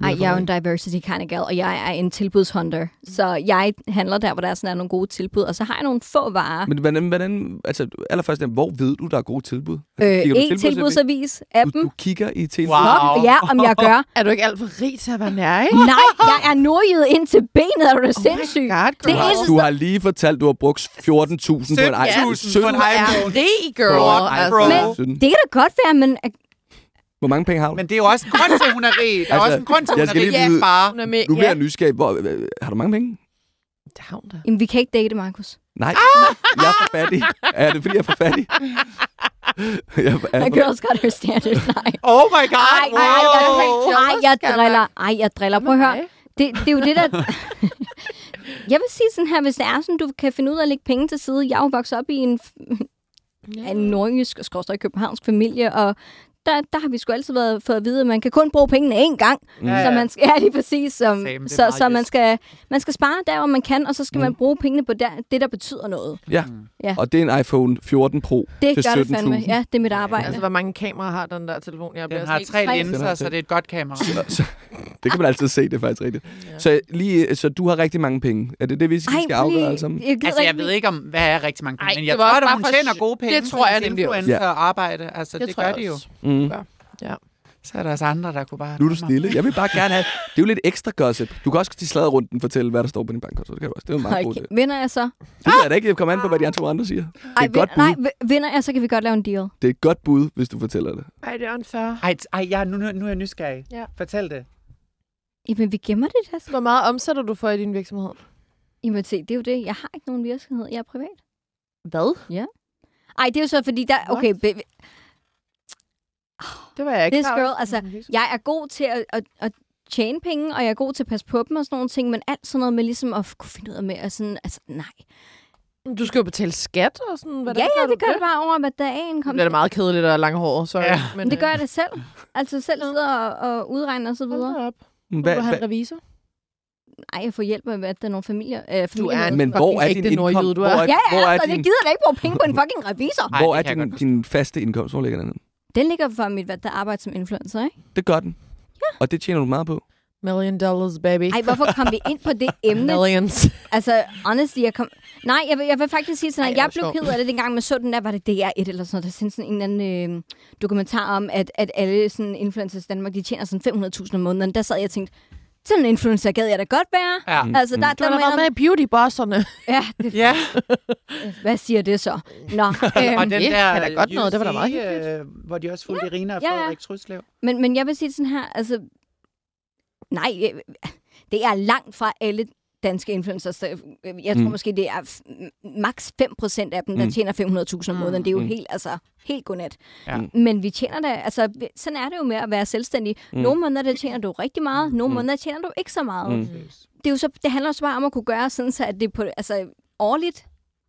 Ej, jeg er jo en diversity kind of gal, og jeg er en tilbudshunter. Så jeg handler der, hvor der er sådan er nogle gode tilbud, og så har jeg nogle få varer. Men hvordan, hvordan, altså allerførst, hvor ved du, der er gode tilbud? Øh, kigger du en tilbudsavis, Du, appen. du kigger i tilbud. Wow. Fuck, ja, om jeg gør. [laughs] Er du ikke alt for rig til at være nær, ikke? Nej, jeg er nordjyde ind til benet, er du da Oh sindssyg. my god, Det eneste- Du har lige fortalt, du har brugt 14.000 på en 17.000 på en er iPhone. rig, girl. Bro, Altså. bro. Det kan da godt være, men Hvor mange penge har du? Men det er jo også en grund til, at hun er rig. Der er Altså, også en grund til, at jeg hun er rig. lige Ja. Hun er med. Nu bliver jeg nysgerrig. Hvor, øh, har du mange penge? Det har hun da. jamen, vi kan ikke date, Markus. Nej, jeg er for fattig. Er det, fordi jeg er for fattig? [laughs] jeg er, My er, girls got her standards. Nej. Oh my god. Ej, ej, ej, wow. ej, jeg driller. Ej, jeg driller. Prøv at høre. Det, det er jo det, der... [laughs] jeg vil sige sådan her, hvis det er sådan, du kan finde ud af at lægge penge til side. Jeg er jo vokset op i en, Ja. en nordjysk og københavnsk familie, og der, der har vi sgu altid været, fået at vide, at man kan kun bruge pengene én gang. Mm. Ja, Så man skal, ja, lige præcis. Som, Same, så så man, skal, man skal spare der, hvor man kan, og så skal Mm. man bruge pengene på der, det, der betyder noget. ja. Ja. og det er en iPhone 14 Pro Det til gør det fandme. 17.000. Ja, det er mit arbejde. Altså, hvor mange kameraer har den der telefon? Jeg bliver Den har tre linser, så det er et godt kamera. Så, så, det kan man altid se, det er faktisk rigtigt. Ja. Så, lige, så du har rigtig mange penge. Er det det, vi skal Ej, afgøre lige- alle sammen? Jeg, Altså, jeg ved ikke, om hvad er rigtig mange penge, Ej, men jeg tror, at bare hun tjener gode penge. det tror jeg nemlig også. influencer arbejde. Altså, det, Det gør de jo. Mm. Ja. Så er der også andre, der kunne bare... Nu er du stille. Jeg vil bare gerne have... Det er jo lidt ekstra gossip. Du kan også til sladderrunden fortælle, hvad der står på din bankkonto. Det kan du også. Det er jo en meget god Okay. idé. Vinder jeg så? Det ved jeg da ikke. Jeg kommer an på, hvad de andre to andre siger. Det er Ej, et godt vin- bud. nej, vi- vinder jeg, så kan vi godt lave en deal. Det er et godt bud, hvis du fortæller det. Ej, det er unfair. Ej, ej ja, nu, nu, nu er jeg nysgerrig. Ja. Fortæl det. Jamen, vi gemmer det der. Hvor meget omsætter du for i din virksomhed? Jamen, se, det er jo det. Jeg har ikke nogen virksomhed. Jeg er privat. Hvad? Ej, det er jo så, fordi der... Okay, Det var jeg ikke This girl, altså, jeg er god til at, at, at tjene penge, og jeg er god til at passe på dem og sådan nogle ting, men alt sådan noget med ligesom at kunne finde ud af med at sådan, altså nej. Du skal jo betale skat og sådan. Hvordan ja, ja, du det gør det bare over, hvad dagen Det kom. bliver da meget kedeligt og langhåret, sorry. Ja. Men, Men det gør jeg det selv. Altså selv sidder og, og udregne og så Hold videre. da op. Hvad, Hvad, du hvad, en revisor? Nej, jeg får hjælp af, at der er nogle familier. Øh, Du er familier en men hvor er din ægte nordjyde, indkomst? du Hvor er. er, Ja, ja, hvor er altså, din, jeg gider da ikke bruge penge på en fucking revisor. Ej, hvor det er din, godt din faste indkomst? Hvor ligger den? Den ligger for mit hvad, der arbejde som influencer, ikke? Det gør den. Og det tjener du meget på. Million dollars, baby. Ej, hvorfor kom vi ind på det [laughs] emne? Millions. Altså, honestly, jeg kom... Nej, jeg vil, jeg vil faktisk sige sådan, Ej, at hvor jeg blev ked af det, dengang man så den der, var det DR1 eller sådan noget, der sendte sådan en eller anden øh, dokumentar om, at, at alle sådan influencers i Danmark, de tjener sådan 500.000 om måneden. Der sad jeg og tænkte, sådan en influencer gad jeg da godt være. Ja. Altså, der, Du der har været jeg, med i beauty-bosserne. ja, det, Ja, [laughs] hvad siger det så? Nå, [laughs] øhm, og den det der er da godt noget, det var da meget hyggeligt. øh, hvor de også fulgte Irina og ja, ja. Frederik Truslev. men, men jeg vil sige sådan her, altså, nej, øh, det er langt fra alle danske influencers. Øh, Jeg tror Mm. måske, det er maks 5% af dem, der Mm. tjener 500.000 om måneden. Det er jo Mm. helt, altså, helt godnat. Ja. Men vi tjener da, altså, sådan er det jo med at være selvstændig. Mm. Nogle måneder, der tjener du rigtig meget, nogle Mm. måneder tjener du ikke så meget. Mm. Det, er jo så, det handler også bare om at kunne gøre sådan, så at det på, altså, årligt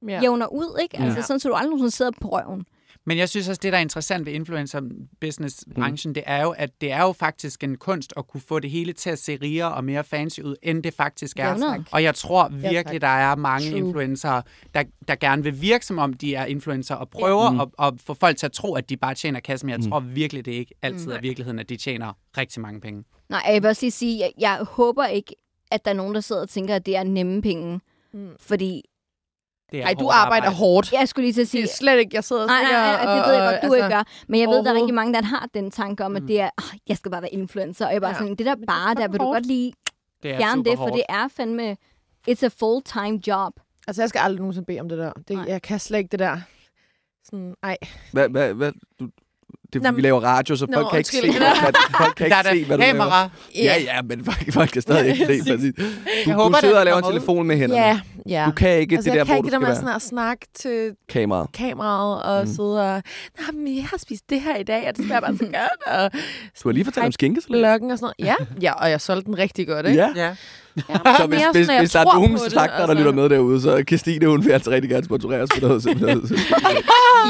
Ja. jævner ud, ikke? Altså, Ja. sådan, så du aldrig nogensinde sidder på røven. Men jeg synes også, det der er interessant ved influencer-business-branchen, mm. det er jo, at det er jo faktisk en kunst at kunne få det hele til at se rigere og mere fancy ud, end det faktisk er. Ja. Og jeg tror Ja, virkelig, tak. der er mange True. influencer, der, der gerne vil virke som om, de er influencer, og prøver Mm. at, at få folk til at tro, at de bare tjener kassen. Men jeg Mm. tror virkelig, det ikke altid Mm. er virkeligheden, at de tjener rigtig mange penge. Nej, jeg vil også lige sige, jeg, jeg håber ikke, at der er nogen, der sidder og tænker, at det er nemme penge. Mm. Fordi, Det er Ej, du hårdt arbejder arbejde. hårdt. jeg skulle lige til at Det sige, er slet ikke, jeg sidder og Nej, nej, nej, det ved jeg og- godt, du og- ikke gør. Men jeg ved, der er rigtig mange, der har den tanke om, at Mm. det er, oh, jeg skal bare være influencer. Og jeg er bare Ja. sådan, det der det er bare, der vil du hårdt. godt lige Det er fjerne det, for hårdt. det er fandme, it's a full-time job. Altså, jeg skal aldrig nogensinde bede om det der. Det, jeg kan slet ikke det der. Sådan, ej. Hvad, hvad, hvad, du, det, Nå, vi laver radio, så Nå, folk kan ikke se, hvad, [laughs] folk kan Der er ikke se, hvad du laver. kamera. Ja, ja, men folk, folk kan stadig ikke se. Præcis. Du, Jeg håber, du sidder og laver en telefon med hænderne. Ja, ja. Du kan ikke altså, det der, jeg kan hvor ikke du det der skal med være sådan at snakke til kameraet. kameraet og Mm. sidde og... Nej, men jeg har spist det her i dag, og det skal jeg bare så godt. Og Du har lige fortalt om skinkesalat. blokken og sådan noget. Ja, ja, og jeg solgte den rigtig godt, ikke? Ja. Ja. Ja, [laughs] Så hvis, hvis, hvis der er nogen slagter, der lytter med derude, så Christine, hun vil altså rigtig gerne sponsorere os for noget. noget.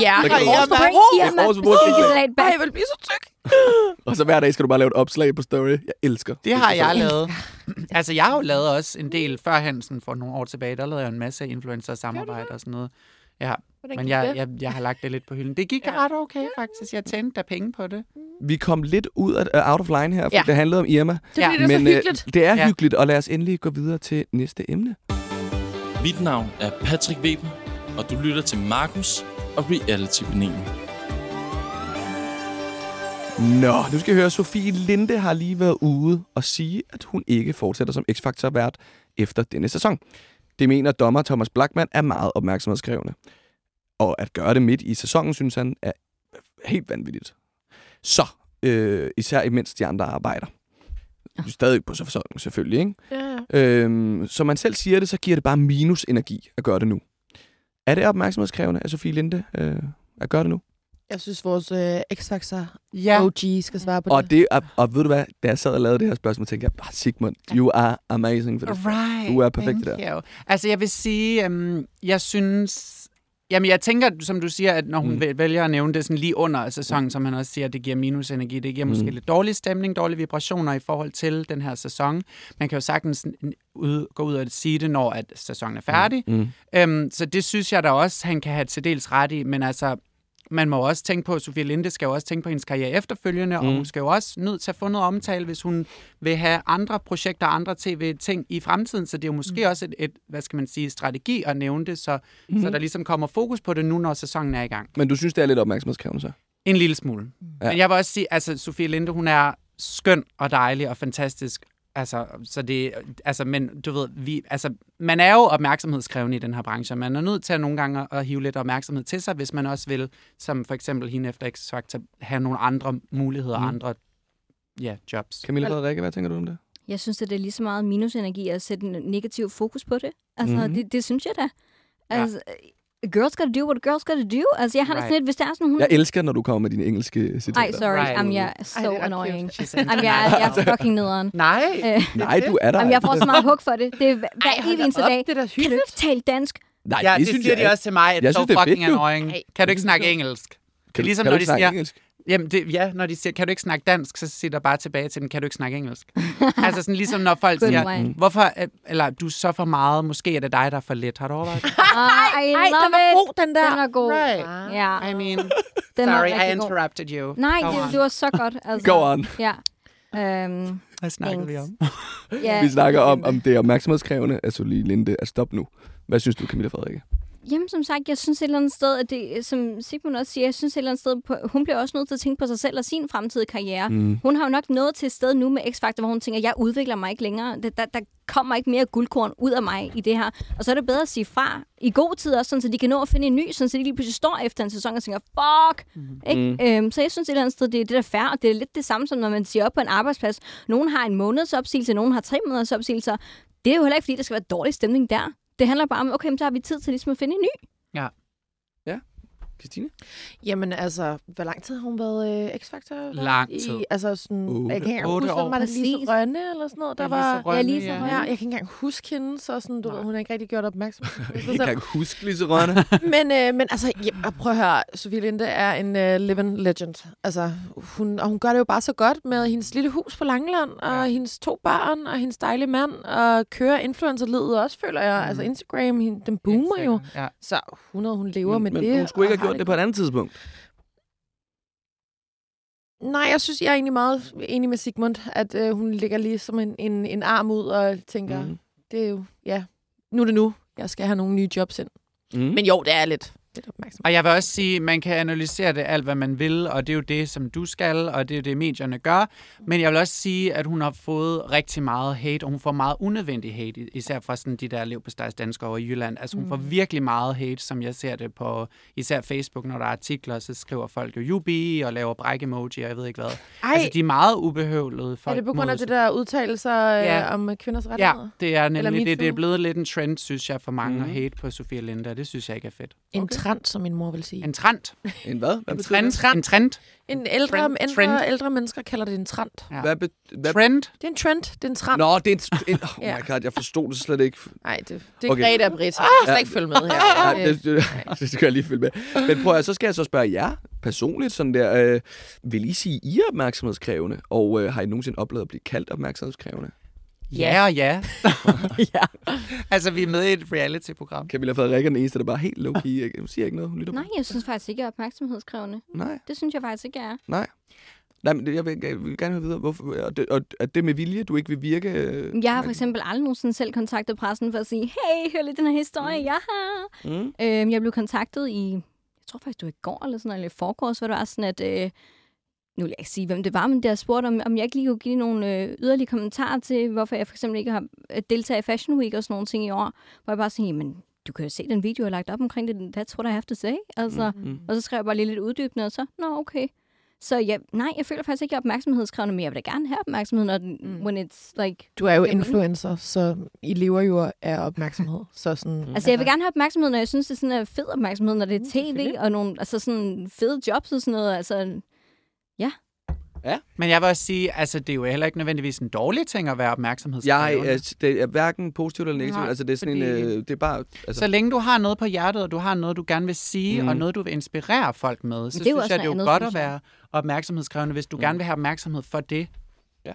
Ja, Så kan du- Års Årsforbrug, forbrug. Irma. Årsforbrug, Skinkesalat Ej, jeg vil blive så tyk. [laughs] Og så hver dag skal du bare lave et opslag på story. Jeg elsker. Det har jeg lavet. Altså, jeg har jo lavet også en del før Hansen for nogle år tilbage. Der lavede jeg en masse influencer-samarbejde og sådan noget. Ja, Hvordan men gik jeg, det? jeg, jeg har lagt det lidt på hylden. Det gik Ja. ret okay, faktisk. Jeg tjente da penge på det. Vi kom lidt ud af uh, out of line her, for Ja. det handlede om Irma. Det er Ja, det er Men så øh, hyggeligt. det er Ja. hyggeligt, og lad os endelig gå videre til næste emne. Mit navn er Patrick Weber, og du lytter til Markus og Reality-panelen. Nå, nu skal jeg høre, Sofie Linde har lige været ude og sige, at hun ikke fortsætter som X-Factor-vært efter denne sæson. Det mener dommer Thomas Blackman er meget opmærksomhedskrævende. Og at gøre det midt i sæsonen, synes han, er helt vanvittigt. Så, øh, især imens de andre arbejder. Du er stadig på sæsonen, selvfølgelig, ikke? Ja, ja. Øhm, som man selv siger det, så giver det bare minus energi at gøre det nu. Er det opmærksomhedskrævende af Sofie Linde øh, at gøre det nu? Jeg synes, vores øh, X-Factor Ja. OG skal svare på Og, det. det er, og ved du hvad, da jeg sad og lavede det her spørgsmål, tænkte jeg, bare Sigmund, you are amazing for det. Right. Du er perfekt Thank der. you. Altså, jeg vil sige, øhm, jeg synes... Jamen, jeg tænker, som du siger, at når hun Mm. mm. vælger at nævne det sådan lige under sæsonen, som han også siger, det giver minusenergi, det giver måske Mm. lidt dårlig stemning, dårlige vibrationer i forhold til den her sæson. Man kan jo sagtens ud, gå ud og sige det, når at sæsonen er færdig. Mm. Øhm, så det synes jeg da også, han kan have til dels ret i, men altså, man må også tænke på, Sofie Linde skal jo også tænke på hendes karriere efterfølgende, mm. og hun skal jo også nødt til at få noget omtale, hvis hun vil have andre projekter, andre tv-ting i fremtiden, så det er jo måske mm. også et, et, hvad skal man sige, strategi at nævne det, så, mm. så der ligesom kommer fokus på det nu, når sæsonen er i gang. Men du synes, det er lidt opmærksomhedskrævende så? En lille smule. Ja. Men jeg vil også sige, altså Sofie Linde, hun er skøn og dejlig og fantastisk. Altså, så det, altså, men du ved, vi, altså, man er jo opmærksomhedskrævende i den her branche. Man er nødt til at nogle gange at hive lidt opmærksomhed til sig, hvis man også vil, som for eksempel hende efter X-Factor, have nogle andre muligheder, Mm. andre ja, jobs. Camilla Frederikke, hvad tænker du om det? Jeg synes, at det er lige så meget minusenergi at sætte en negativ fokus på det. Altså, Mhm. mm-hmm. det, det synes jeg da. Ja. Altså, a girl's gotta do what girl's gotta do. Altså, jeg har right. da Right. sådan lidt, hvis det er sådan, hun... Jeg elsker, når du kommer med dine engelske citater. Ej, sorry. Right. Right. jeg er so Ej, det er ret annoying. Jamen, jeg, er- jeg er [laughs] fucking nederen. Nej, Øh, Nej, du er der. jamen, jeg får så meget hug for det. Det er hver evig da eneste op, dag. Det er da Kan du tale dansk? Nej, ja, det, synes siger jeg de også til mig, at Jeg so synes, det er fedt, fucking jo. annoying. Kan du ikke snakke engelsk? Kan, du- ligesom, kan når du de snakke siger- engelsk? Jamen, det, ja, når de siger, kan du ikke snakke dansk, så siger der bare tilbage til dem, kan du ikke snakke engelsk? [laughs] altså sådan ligesom, når folk Good siger, one. hvorfor, øh, eller du er så for meget, måske er det dig, der er for lidt. Har du overvejet det? [laughs] Uh, I Ej, love den var it. god, den der. Den var god. Right. Ja, I mean, [laughs] den sorry, I rigtig god. interrupted you. Nej, Go det, on. det var så godt. Altså, Go on. Ja. Øhm, Hvad snakker vi om? ja, Vi snakker om, om det er opmærksomhedskrævende. Altså lige Linde, altså stop nu. Hvad synes du, Camilla Frederikke? Jamen, som sagt, jeg synes et eller andet sted, at det, som Sigmund også siger, jeg synes et eller andet sted, på, hun bliver også nødt til at tænke på sig selv og sin fremtidige karriere. Mm. Hun har jo nok nået til et sted nu med X-Factor, hvor hun tænker, jeg udvikler mig ikke længere. Der, der, der kommer ikke mere guldkorn ud af mig i det her. Og så er det bedre at sige fra i god tid også, sådan, så de kan nå at finde en ny, sådan, så de lige pludselig står efter en sæson og tænker, fuck! Mm. Ikke? Mm. Øhm, så jeg synes et eller andet sted, det er det, der er fair, og det er lidt det samme, som når man siger op på en arbejdsplads. Nogen har en måneds opsigelse, nogen har tre måneders opsigelser. Det er jo heller ikke, fordi der skal være dårlig stemning der. Det handler bare om, okay, men så har vi tid til ligesom at finde en ny. Ja. Christine? Jamen altså, hvor lang tid har hun været øh, X-Factor? Lang I, tid. altså sådan, Otte- jeg kan ikke engang huske, år. var det Lise. Rønne eller sådan noget, der Ja, var... Lise Rønne, Ja, Lise. Rønne. Ja, jeg kan ikke engang huske hende, så sådan, du ved, hun har ikke rigtig gjort opmærksom på [laughs] Jeg kan ikke huske Lise Rønne. [laughs] men, øh, men altså, ja, prøv at høre, Sofie Linde er en uh, living legend. Altså, hun, og hun gør det jo bare så godt med hendes lille hus på Langeland, og Ja. hendes to børn, og hendes dejlige mand, og kører influencerlivet også, føler jeg. Mm. Altså, Instagram, hende, den boomer jo. Ja. Så 100, hun lever men, med men det. hun skulle ikke have gjort det på et andet tidspunkt. Nej, jeg synes, jeg er egentlig meget enig med Sigmund, at øh, hun ligger lige som en, en, en arm ud og tænker, Mm. mm. det er jo, ja, nu er det nu. Jeg skal have nogle nye jobs ind. Mm. Men jo, det er lidt, lidt opmærksom. Og jeg vil også sige, man kan analysere det alt, hvad man vil, og det er jo det, som du skal, og det er jo det, medierne gør. Men jeg vil også sige, at hun har fået rigtig meget hate, og hun får meget unødvendig hate, især fra sådan de der levpostejs danskere over i Jylland. Altså hun mm. får virkelig meget hate, som jeg ser det på især Facebook, når der er artikler, så skriver folk jo jubi og laver bræk-emoji, og jeg ved ikke hvad. Ej, Altså, de er meget ubehøvlede. Folk er det på grund af mod- det der udtalelser øh, Ja. om øh, kvinders Ja, rettigheder? det er nemlig det, det er blevet lidt en trend, synes jeg, for mange mm. at hate på Sofia Linde, og det synes jeg ikke er fedt. En trend, som min mor vil sige. En trend. En hvad? Hvad En betyder trend. det? En trend. En ældre, Trend. ældre, Trend. ældre mennesker kalder det en trend. Ja. Hvad, be, hvad, Trend. Det er en trend, det er en trend. Nå, det er en... en oh Ja. my god, jeg forstod det slet ikke. Nej, det, det er Okay. Greta og Britt. Jeg skal slet ikke følge med her. Nej, det, det, [laughs] det skal jeg lige følge med. Men prøv at, så skal jeg så spørge jer personligt sådan der. Øh, vil I sige, I er opmærksomhedskrævende? Og øh, har I nogensinde oplevet at blive kaldt opmærksomhedskrævende? Ja og ja. [laughs] ja. altså, vi er med i et reality-program. Camilla Frederik er den eneste, der bare er helt low-key. Hun siger ikke noget, hun lytter Nej, jeg synes faktisk ikke, jeg er opmærksomhedskrævende. Nej. Det synes jeg faktisk ikke, jeg er. Nej. Nej, men jeg vil, jeg vil gerne høre videre, hvorfor, og, det, og at det med vilje, du ikke vil virke... øh, Jeg har for eksempel aldrig nogensinde selv kontaktet pressen for at sige, hey, hør lige den her historie, jeg har. Mm. Øhm, jeg blev kontaktet i, jeg tror faktisk, var i går eller sådan noget, eller i forgårs, hvor det var sådan, at, øh, nu vil jeg ikke sige, hvem det var, men der spurgte, om, om jeg ikke lige kunne give nogle øh, yderligere kommentarer til, hvorfor jeg for eksempel ikke har øh, deltaget i Fashion Week og sådan nogle ting i år. Hvor jeg bare siger, jamen, du kan jo se den video, jeg har lagt op omkring det, that's what I have to say. Altså, Mm. Og så skrev jeg bare lige lidt uddybende, og så, nå, okay. Så ja, nej, jeg føler faktisk ikke, at jeg er opmærksomhedskrævende, men jeg vil da gerne have opmærksomhed, når den, Mm. mm. when it's like... Du er jo influencer, så I lever jo af opmærksomhed. Så sådan, Altså, jeg vil gerne have opmærksomhed, når jeg synes, det er sådan en fed opmærksomhed, når det er Mm, tv selvfølgelig. og nogle altså sådan fede jobs og sådan noget. Altså, Men jeg vil også sige, altså, det er jo heller ikke nødvendigvis en dårlig ting at være Jeg opmærksomhedskrævende. er, det er hverken positivt eller negativt. Nej, altså, det er sådan fordi- en... Øh, det er bare... Altså, Så længe du har noget på hjertet, og du har noget, du gerne vil sige, Mm. og noget, du vil inspirere folk med, så det synes jeg, det er jo godt at jeg. være opmærksomhedskrævende, hvis du Mm. gerne vil have opmærksomhed for det. ja,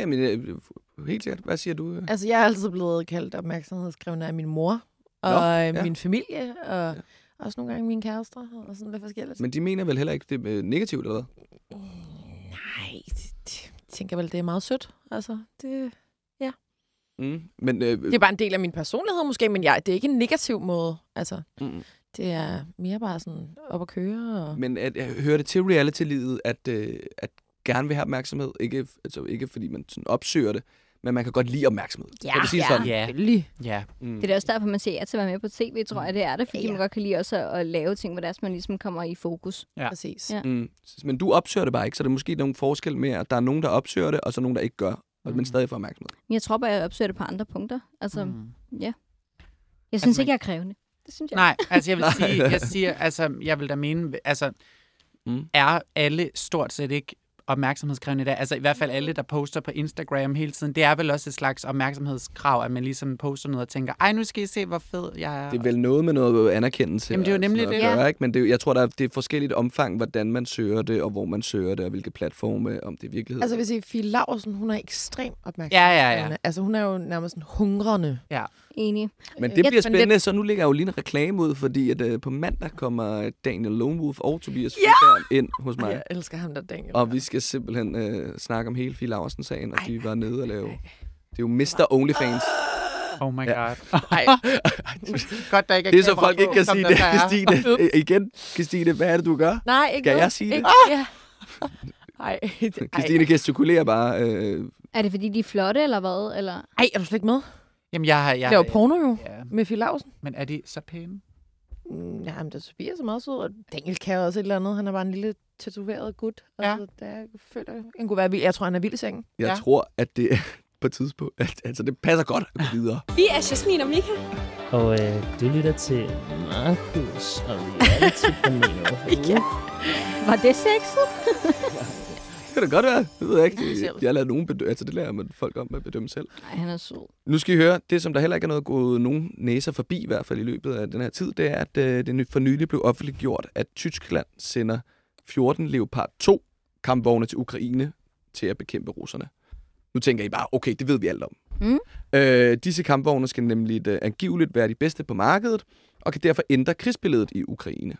jamen, øh, helt sikkert. Hvad siger du? øh? Altså, jeg er altid blevet kaldt opmærksomhedskrævende af min mor, og Nå, ja. min familie, og Ja. Ja. også nogle gange mine kærester, og sådan lidt forskelligt. Men de mener vel heller ikke, det er øh, negativt, eller hvad? Nej, det, jeg tænker vel, det er meget sødt. Altså, det, Mm. Men, øh, det er bare en del af min personlighed måske, men jeg, det er ikke en negativ måde. Altså, mm. det er mere bare sådan op at køre. Og... Men at, at hører det til reality-livet, at, øh, at gerne vil have opmærksomhed? Ikke, altså, ikke fordi man sådan opsøger det, men man kan godt lide opmærksomhed. Ja, kan vi sige ja. sådan? Ja, ja. Mm. det er også derfor, man siger ja til at være med på tv, tror jeg, det er det. Fordi Ja. man godt kan lide også at, at lave ting, hvor det er, så man ligesom kommer i fokus. Ja. Præcis. Ja. Mm. Men du opsøger det bare ikke, så der er måske nogle forskel med, at der er nogen, der opsøger det, og så nogen, der ikke gør, og Mm. men stadig får opmærksomhed. Jeg tror bare, jeg opsøger det på andre punkter. Altså, mm. Mm. jeg synes Altså, ikke, jeg er krævende. Det synes jeg. Nej, altså jeg vil [laughs] sige, jeg siger, altså jeg vil da mene, altså Mm. er alle stort set ikke opmærksomhedskrævende dag. Altså i hvert fald alle, der poster på Instagram hele tiden. Det er vel også et slags opmærksomhedskrav, at man ligesom poster noget og tænker, ej, nu skal I se, hvor fed jeg er. Det er vel noget med noget anerkendelse. Jamen, det er jo nemlig det. noget at Ja. Gøre, ikke? Men det, jeg tror, der er, det er forskelligt omfang, hvordan man søger det, og hvor man søger det, og hvilke platforme, om det er virkelighed. Altså, hvis I Fie Laursen, hun er ekstremt opmærksom. Ja, ja, ja. Altså, hun er jo nærmest sådan hungrende. Enig. Men det bliver spændende, så nu ligger jeg jo lige en reklame ud, fordi at, uh, på mandag kommer Daniel Lone Wolf og Tobias yeah! ind hos mig. Jeg elsker ham der, Daniel. Og vi skal simpelthen øh, snakke om hele Fie Laursen-sagen, og de var nede og lave... Det er jo Mr. Onlyfans. Oh my Ja. god. [laughs] Ej, Godt, der ikke er Det er så folk ikke kan sige det, så. Christine. Øh, Igen, Christine, hvad er det, du gør? nej, ikke Skal jeg sige det? Ikke, ja. Ej, ej. Christine gestikulerer bare. Øh, Er det, fordi de er flotte, eller hvad? Eller? Ej, er du slet ikke med? Jamen, jeg har... Jeg, Jeg laver porno jo, Ja, med Fie Lausen. men er de så pæne? Mm, Ja, men der Tobias er meget sød, og Daniel kan også et eller andet. Han er bare en lille tatoveret gut. Ja. Altså, der jeg føler, han kunne være vild. Jeg tror, han er vild i sengen. jeg Ja. tror, at det er [laughs] på et tidspunkt... At, altså, det passer godt at gå videre. Vi er Jasmin og Mika. Og øh, du lytter til Markus og Reality-panelet. [laughs] ja. Var det sexet? [laughs] Det kan da godt være. Det ved jeg ikke. Selv. jeg lader nogen bedømme, altså, det lærer man folk om at bedømme selv. Nej, han er sød. Nu skal I høre, det som der heller ikke er noget gået nogen næser forbi, i hvert fald i løbet af den her tid, det er, at øh, det for nylig blev offentliggjort, at Tyskland sender 14 Leopard 2 kampvogne til Ukraine til at bekæmpe russerne. Nu tænker I bare, okay, det ved vi alt om. Mm. Øh, disse kampvogne skal nemlig øh, angiveligt være de bedste på markedet, og kan derfor ændre krigsbilledet i Ukraine.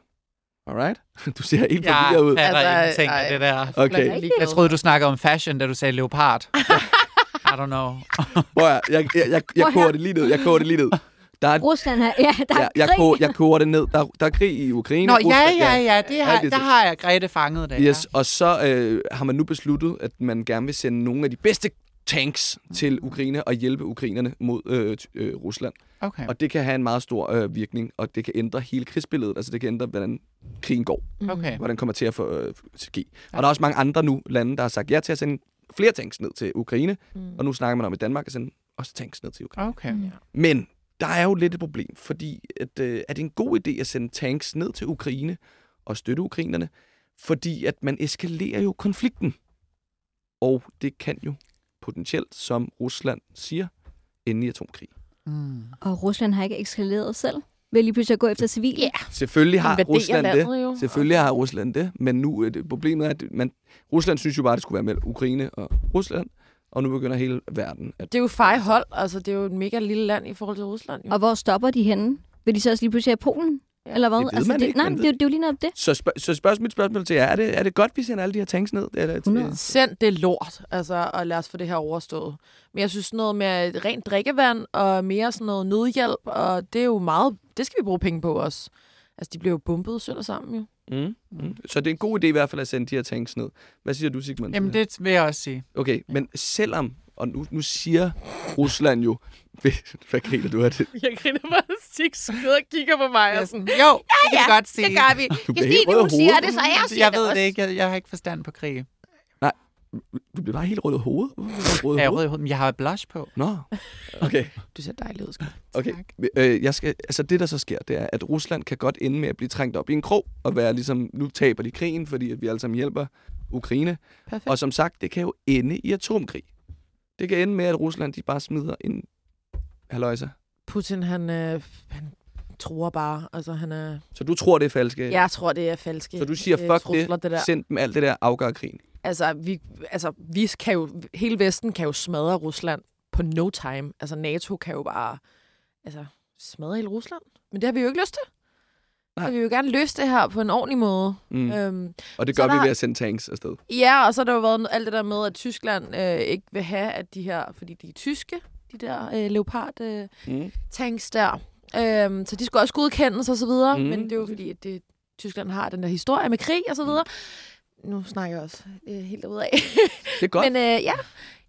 Alright? [laughs] Du ser helt Jeg forvirret ud. fatter Altså, af ej. det der. Okay, Jeg troede, du snakkede om fashion, da du sagde leopard. [laughs] I don't know. [laughs] At, jeg, jeg, jeg, jeg Prøv koger det lige ned. Jeg koger det lige ned. Der er, Rusland her. Ja, der er jeg, jeg, krig. koger, jeg koger det ned. Der, der er krig i Ukraine. Nå, ja, Rusland- ja, ja, det har, der har jeg Grete fanget det. Yes, og så øh, har man nu besluttet, at man gerne vil sende nogle af de bedste tanks til Ukraine og hjælpe ukrainerne mod øh, øh, Rusland. Okay. Og det kan have en meget stor øh, virkning, og det kan ændre hele krigsbilledet. Altså det kan ændre, hvordan krigen går. okay. Hvordan kommer til at få øh, til at ske. Og der er også mange andre nu lande, der har sagt ja til at sende flere tanks ned til Ukraine. Mm. Og nu snakker man om i Danmark at sende også tanks ned til Ukraine. Okay. Men der er jo lidt et problem, fordi at, øh, er det en god idé at sende tanks ned til Ukraine og støtte ukrainerne? Fordi at man eskalerer jo konflikten. Og det kan jo potentielt, som Rusland siger, ende i atomkrig. Mm. Og Rusland har ikke eskaleret selv. Vil lige pludselig gå efter civile? Ja. Selvfølgelig har Rusland det. jo. Selvfølgelig har Rusland det, men nu er det, problemet er, at man, Rusland synes jo bare, at det skulle være mellem Ukraine og Rusland, og nu begynder hele verden at... Det er jo fejhold. Altså, det er jo et mega lille land i forhold til Rusland. Jo. Og hvor stopper de henne? Vil de så også lige pludselig have Polen? Eller hvad? Det ved altså, man det, ikke, nej, man det, er jo- det er jo lige noget det. Så, spørg, så spørg, mit spørgsmål til jer, er det, er det godt, vi sender alle de her tanks ned? Eller, 100. Send det lort, altså, og lad os få det her overstået. Men jeg synes noget med rent drikkevand og mere sådan noget nødhjælp, og det er jo meget, det skal vi bruge penge på også. Altså, de bliver jo bumpet sønder sammen jo. Mm. Mm. Så det er en god idé i hvert fald at sende de her tanks ned. Hvad siger du, Sigmund? Jamen, det vil jeg også sige. Okay, men selvom, og nu, nu siger Rusland jo, [laughs] hvad griner du af det? [laughs] Jeg griner bare, sidder og kigger på mig og sådan, Jo, det kan vi godt sige. det gør vi. Du bliver helt rød i hovedet. så jeg siger Jeg det ved også. det ikke. Jeg, jeg har ikke forstand på krig. Du bliver bare helt rød i hovedet. Rød i Jeg er hovedet? rød i hovedet, men jeg har blush på. Nå, okay. Du ser dejlig ud, skat. okay. Øh, jeg skal, altså det, der så sker, det er, at Rusland kan godt ende med at blive trængt op i en krog, og være ligesom, nu taber de krigen, fordi at vi alle sammen hjælper Ukraine. Perfekt. Og som sagt, det kan jo ende i atomkrig. Det kan ende med, at Rusland de bare smider en haløjse. Putin, han, øh, han tror bare. Altså, han er... Så du tror, det er falske? Jeg tror, det er falske Så du siger, øh, fuck trusler, det, det der. send dem alt det der, afgør krigen. Altså, vi, altså, vi kan jo, hele Vesten kan jo smadre Rusland på no time. Altså, NATO kan jo bare altså, smadre hele Rusland. Men det har vi jo ikke lyst til. Nej. Så vi vil jo gerne løse det her på en ordentlig måde. Mm. Mm. Øhm, Og det gør vi der- ved at sende tanks afsted. ja, og så har der jo været alt det der med, at Tyskland øh, ikke vil have, at de her, fordi de er tyske, de der øh, leopard øh, Mm. tanks der. Øhm, så de skulle også godkendes og så videre. Mm. Mm. Men det er jo fordi, at det, Tyskland har den der historie med krig og så videre. Nu snakker jeg også øh, helt derudad. Det er godt. [laughs] Men øh, ja,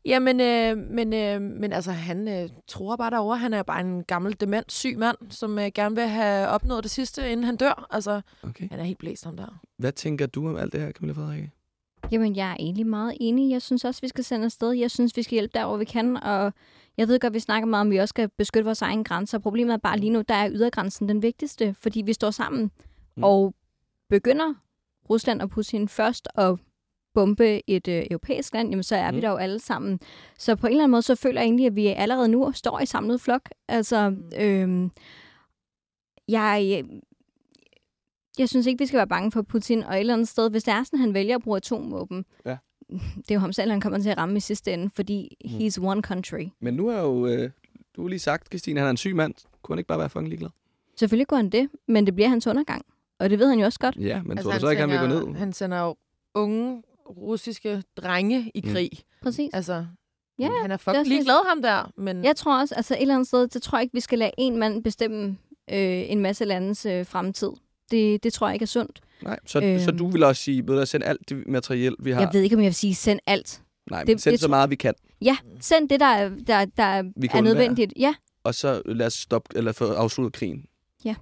Jamen, øh, men, øh, men altså, han øh, tror bare derovre. Han er bare en gammel, dement, syg mand, som øh, gerne vil have opnået det sidste, inden han dør. Altså, Okay. han er helt blæst ham der. Hvad tænker du om alt det her, Camilla Frederikke? Jamen, jeg er egentlig meget enig. Jeg synes også, vi skal sende afsted. Jeg synes, vi skal hjælpe der, hvor vi kan. Og jeg ved godt, vi snakker meget om, at vi også skal beskytte vores egen grænser. Problemet er bare lige nu, der er ydergrænsen den vigtigste, fordi vi står sammen Mm. mm. og begynder Rusland og Putin først at bombe et øh, europæisk land, jamen så er mm. vi der jo alle sammen. Så på en eller anden måde, så føler jeg egentlig, at vi allerede nu står i samlet flok. Altså, øhm, jeg, jeg synes ikke, vi skal være bange for Putin, og et eller andet sted, hvis det er sådan, han vælger at bruge atomvåben, Ja. [laughs] det er jo ham selv, han kommer til at ramme i sidste ende, fordi Mm. he's one country. Men nu er jo, øh, du har lige sagt, Christine, han er en syg mand. Kunne han ikke bare være fucking ligeglad? Selvfølgelig går han det, men det bliver hans undergang. Og det ved han jo også godt. Ja, men altså, tror du så ikke, han vil gå ned? Han sender jo unge russiske drenge i Mm. krig. Præcis. Altså, Ja, han er fucking også ligeglad ham der, men Jeg tror også, altså et eller andet sted, så tror jeg ikke, vi skal lade en mand bestemme øh, en masse landes øh, fremtid. Det, det tror jeg ikke er sundt. Nej, så, øhm. så Øhm. du vil også sige, ved du, send alt det materiel, vi har. Jeg ved ikke, om jeg vil sige, send alt. Nej, det- det, send det så meget, vi kan. Ja, send det, der, er- der, der Vi er nødvendigt. Ja, Og så lad os stoppe, eller få afsluttet krigen. Ja.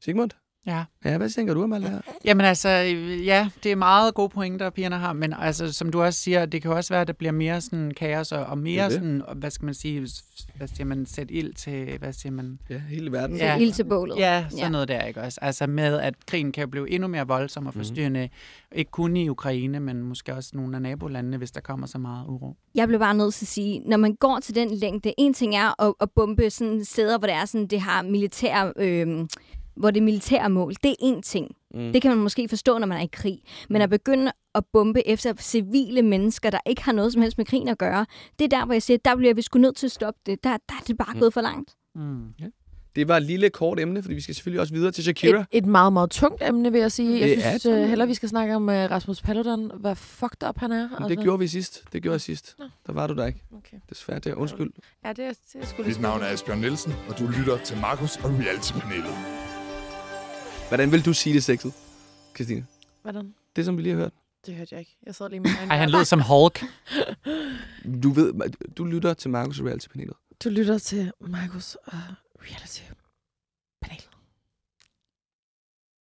Sigmund? Ja. Ja, hvad tænker du om alt det her? Jamen altså, øh, ja, det er meget gode pointer, pigerne har, men altså, som du også siger, det kan også være, at der bliver mere sådan kaos og, og Det mere er det. sådan, og hvad skal man sige, hvad siger man, sæt ild til, hvad siger man? Ja, hele verden. ja. ild til bålet. Ja, sådan Ja. noget der, ikke også? Altså med, at krigen kan blive endnu mere voldsom og forstyrrende, mm. ikke kun i Ukraine, men måske også nogle af nabolandene, hvis der kommer så meget uro. Jeg blev bare nødt til at sige, når man går til den længde, en ting er at, at bombe sådan steder, hvor det er sådan, det har militær, øh, hvor det er militære mål. Det er en ting. Mm. Det kan man måske forstå, når man er i krig. Men at begynde at bombe efter civile mennesker, der ikke har noget som helst med krigen at gøre, det er der, hvor jeg siger, der bliver vi sgu nødt til at stoppe det. Der, der er det bare Mm. gået for langt. Mm. Det var et lille kort emne, fordi vi skal selvfølgelig også videre til Shakira. et, et meget, meget tungt emne, vil jeg sige. Jeg Det et synes uh, hellere, vi skal snakke om uh, Rasmus Paludan. Hvad fucked up han er. Men det gjorde vi sidst. Det gjorde jeg sidst. Nå. Der var du der ikke. Okay. Desværre, det er undskyld. Ja, det er, det er sgu Mit navn er Asbjørn Nielsen, og du lytter til Markus og Reality-panelet. Hvordan vil du sige det sexet, Christine? Hvordan? Det, som vi lige har hørt. Det hørte jeg ikke. Jeg sad lige med Ej, han lød som Hulk. Du ved, du lytter til Markus og Reality-panelet. Du lytter til Markus og Reality Panel.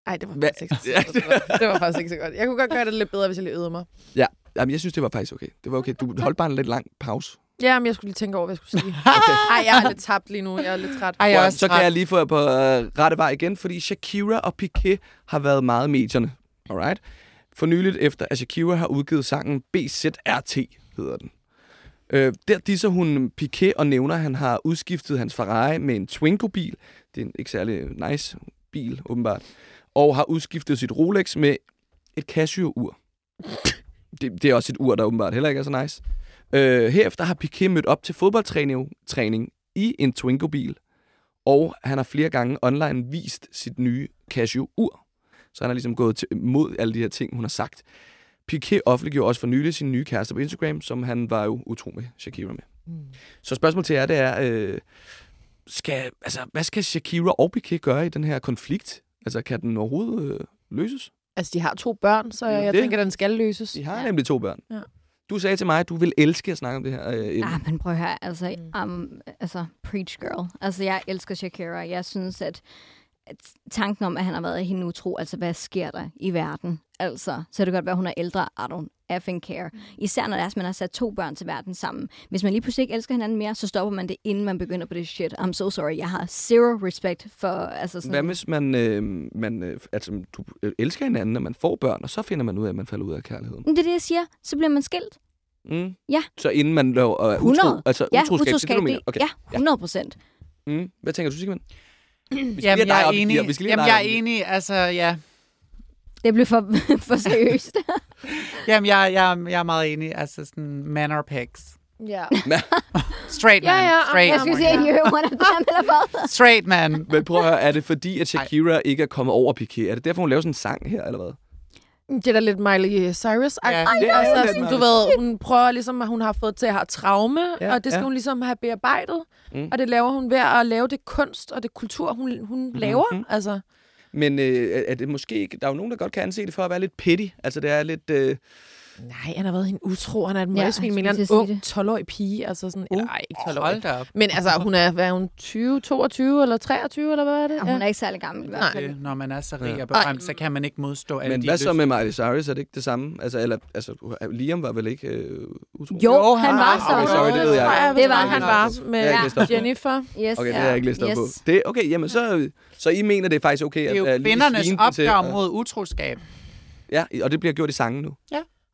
Ej, det var, Hvad? faktisk ikke så godt. det var faktisk ikke så godt. Jeg kunne godt gøre det lidt bedre, hvis jeg lige øvede mig. Jamen, jeg synes, det var faktisk okay. Det var okay. Du holdt bare en lidt lang pause. Ja, men jeg skulle lige tænke over, hvad jeg skulle sige. [laughs] Okay. Ej, jeg er lidt tabt lige nu. Jeg er lidt træt. Ej, jeg er også så kan træt. jeg lige få jer på øh, rette vej igen, fordi Shakira og Piqué har været meget i medierne. Alright? For nyligt efter, at Shakira har udgivet sangen BZRT, hedder den. Øh, der disser hun Piqué og nævner, at han har udskiftet hans Ferrari med en Twingo-bil. Det er en ikke særlig nice bil, åbenbart. Og har udskiftet sit Rolex med et Casio-ur. [laughs] Det, det er også et ur, der åbenbart heller ikke er så nice. Øh, herefter har Piqué mødt op til fodboldtræning træning i en Twingo-bil, og han har flere gange online vist sit nye Casio-ur. Så han har ligesom gået til, mod alle de her ting, hun har sagt. Piqué offentliggjorde også for nylig sin nye kæreste på Instagram, som han var jo utro med Shakira med. Mm. Så spørgsmålet til jer, det er, øh, skal, altså, hvad skal Shakira og Piqué gøre i den her konflikt? Altså, kan den overhovedet øh, løses? Altså, de har to børn, så Ja, jeg det- tænker, den skal løses. De har Ja. ja. nemlig to børn. Ja. Du sagde til mig, at du vil elske at snakke om det her. Øh. Ah, men prøv at høre, altså, Mm. um, altså, preach girl. Altså, jeg elsker Shakira. Jeg synes, at tanken om, at han har været hende utro, altså, hvad sker der i verden? Altså, så kan det godt være, at hun er ældre. I don't effing care. Især når det er, at man har sat to børn til verden sammen. Hvis man lige pludselig ikke elsker hinanden mere, så stopper man det, inden man begynder på det shit. I'm so sorry. Jeg har zero respect for, altså sådan... Hvad hvis man, øh, man øh, altså, du elsker hinanden, og man får børn, og så finder man ud af, at man falder ud af kærligheden? Men det er det, jeg siger. Så bliver man skilt. Mm. Ja. Så inden man laver øh, 100. utro, altså Ja, utroskab, det det, utroskab. mener? det- Okay. Ja, 100 procent. Mm. Hvad tænker du, Sigmund? Vi skal lige Jamen, jeg er enig. gear. Vi skal lige Jamen, jeg er enig. Altså, ja. Det blev for, [laughs] for seriøst. [laughs] Jamen, jeg, jeg, jeg er meget enig. Altså, sådan, man or pigs. Ja. [laughs] Straight man. Ja, ja, Straight, Jeg skulle sige, at you're one of them, eller hvad? straight man. Men prøv at høre, er det fordi, at Shakira ikke er kommet over Piqué? Er det derfor, hun laver sådan en sang her, eller hvad? Det er da lidt Miley Cyrus. Ja, Ja, det er altså, lidt sådan, du ved, hun prøver ligesom, at hun har fået til at have traume, Ja, og det skal ja. hun ligesom have bearbejdet. Mm. Mm. Og det laver hun ved at lave det kunst og det kultur, hun, hun mm-hmm. laver. mhm. Altså, Men øh, er det måske ikke... Der er jo nogen, der godt kan anse det for at være lidt petty. Altså, det er lidt... Øh, nej, han har været hende utro. Han er et Ja, møgsvin med en at ung 12-årig pige. Altså sådan, eller, ej, ikke 12-årig. Hold da op. Men altså, hun er, hvad er hun, 20, 22 eller 23, eller hvad er det? Ja, hun er ikke særlig gammel i hvert fald. Det, når man er så rig Ja. og berømt, så kan man ikke modstå alle men de hvad så med Miley Cyrus? Er det ikke det samme? Altså, eller, altså Liam var vel ikke øh, utro? Jo, Jo, han han var så. Okay, sorry, det ved jeg Det var han var med. Jennifer. Yes. Okay, det ja. har jeg ikke læst op yes. på. Det, okay, jamen så, så I mener, det er faktisk okay Det er at, jo at kvindernes og- mod utroskab. Ja, og det bliver gjort i sangen nu.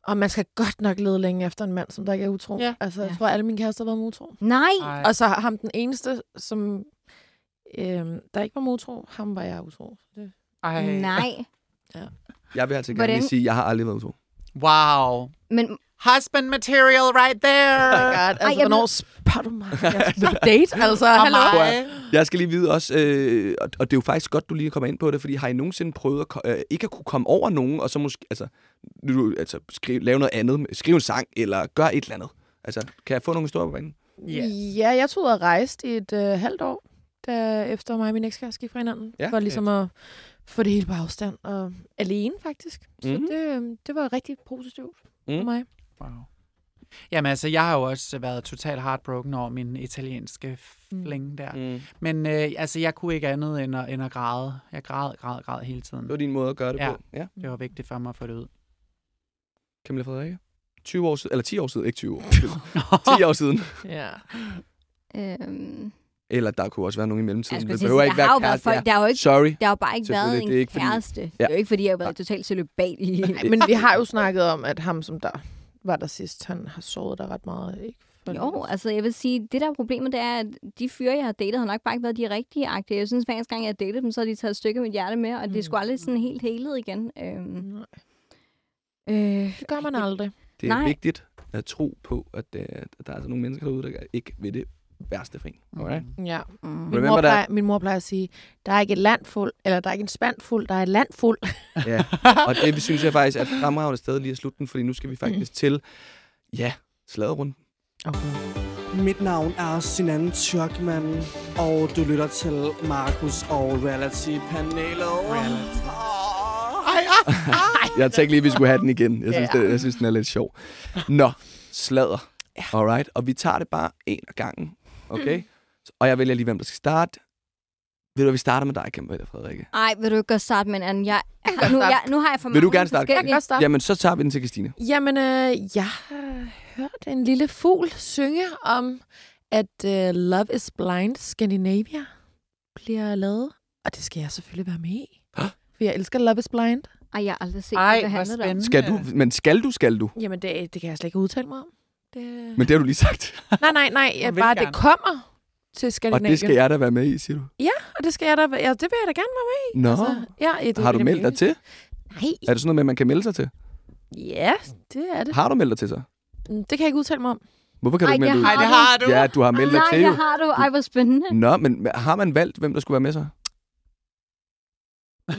Og man skal godt nok lede længe efter en mand, som der ikke er utro. Ja. Altså, jeg Ja. tror, alle mine kærester har været med utro. Nej. Ej. Og så ham den eneste, som øhm, der ikke var med utro, ham var jeg utro. Det. Ej. Nej. Jeg vil altså gerne Hvordan- lige sige, at jeg har aldrig været utro. Wow. Men Husband material right [laughs] Oh my there. God, altså, jeg hvornår spørger du mig? Jeg [laughs] date, altså, hallo? Jeg skal lige vide også, øh, og, det er jo faktisk godt, du lige kommer ind på det, fordi har I nogensinde prøvet at, øh, ikke at kunne komme over nogen, og så måske, altså, du, altså skrive, lave noget andet, skrive en sang, eller gøre et eller andet? Altså, kan jeg få nogle historier på banen? Yeah. Ja, jeg tog og rejste i et øh, halvt år, da, efter mig og min ekskæreste gik fra hinanden. Ja. For ligesom at få det hele på afstand. Og alene, faktisk. Så Mhm. det, øh, det var rigtig positivt for Mm. mig. Wow. Jamen altså, jeg har jo også været totalt heartbroken over min italienske Mm. fling der. Mm. Men øh, altså, jeg kunne ikke andet end at, end at græde. Jeg græd, græd, græd hele tiden. Det var din måde at gøre det Ja. på. Ja. Det var vigtigt for mig at få det ud. Camilla Frederikke? 20 år siden, eller 10 år siden, ikke 20 år. [laughs] 10 [laughs] år siden. Ja. Øhm, Eller der kunne også være nogen i mellemtiden. Det behøver ikke være kæreste. folk, der har jo ikke, Sorry. der har jo bare ikke været en det er ikke fordi- kæreste. Det Ja. er jo ikke, fordi jeg har været totalt celibat i... Ej, men vi har jo snakket om, at ham, som der var der sidst, han har sovet der ret meget. Ikke? For Jo, altså jeg vil sige, det der er problemet, det er, at de fyre, jeg har datet, har nok bare ikke været de rigtige agtige. Jeg synes, hver eneste gang, jeg har datet dem, så har de taget et stykke af mit hjerte med, og det er sgu aldrig sådan helt helet igen. Øhm, Nej, øh, det gør man aldrig. Det er Nej. vigtigt at tro på, at, øh, at der er altså nogle mennesker derude, der ikke vil det værste for en. Alright? Ja. mm. Min Remember mor, plejer, min mor plejer at sige, der er ikke et land fuld, eller der er ikke en spand fuld, der er et land fuld. Ja. [laughs] Og det synes jeg faktisk er et fremragende sted lige at slutte den, fordi nu skal vi faktisk til, ja, sladerrunden. Okay. Mit navn er Sinan Tjørkman, og du lytter til Markus og Reality-panelet. [laughs] Jeg tænkte lige, at vi skulle have den igen. Jeg synes, Ja. det, jeg synes den er lidt sjov. Nå, sladder. Alright, og vi tager det bare en af gangen. Okay? Og jeg vælger lige, hvem der skal starte. Ved du, hvad, vi starter med dig, Camilla Frederikke. Ej, vil du ikke godt starte med en anden? Jeg, nu, starte. jeg, nu har jeg for Vil du mange gerne starte? Jeg kan godt starte. Jamen, så tager vi den til Christine. Jamen, øh, jeg har hørt en lille fugl synge om, at øh, Love is Blind Scandinavia bliver lavet. Og det skal jeg selvfølgelig være med i. For jeg elsker Love is Blind. Ej, jeg har aldrig set, Ej, hvad det hvor handlede om. spændende. Skal du, men skal du, skal du? Jamen, det, det kan jeg slet ikke udtale mig om. Det... Men det har du lige sagt. [laughs] Nej, nej, nej. Jeg bare gerne. det kommer til Og Skandinavien. det skal jeg da være med i, siger du. Og det skal jeg da, ja, det vil jeg da gerne være med i. Nå, Altså, ja, ja, det har du meldt dig til? Nej. Er det sådan noget med, man kan melde sig til? Ja, det er det. Har du meldt dig til så? Mm, Det kan jeg ikke udtale mig om. Hvorfor kan Ej, du ikke det melde dig har ud? Ej, det har du. Ja, du har meldt dig Nej, til det jo. har du. Ej, hvor spændende. Nå, men har man valgt, hvem der skulle være med så?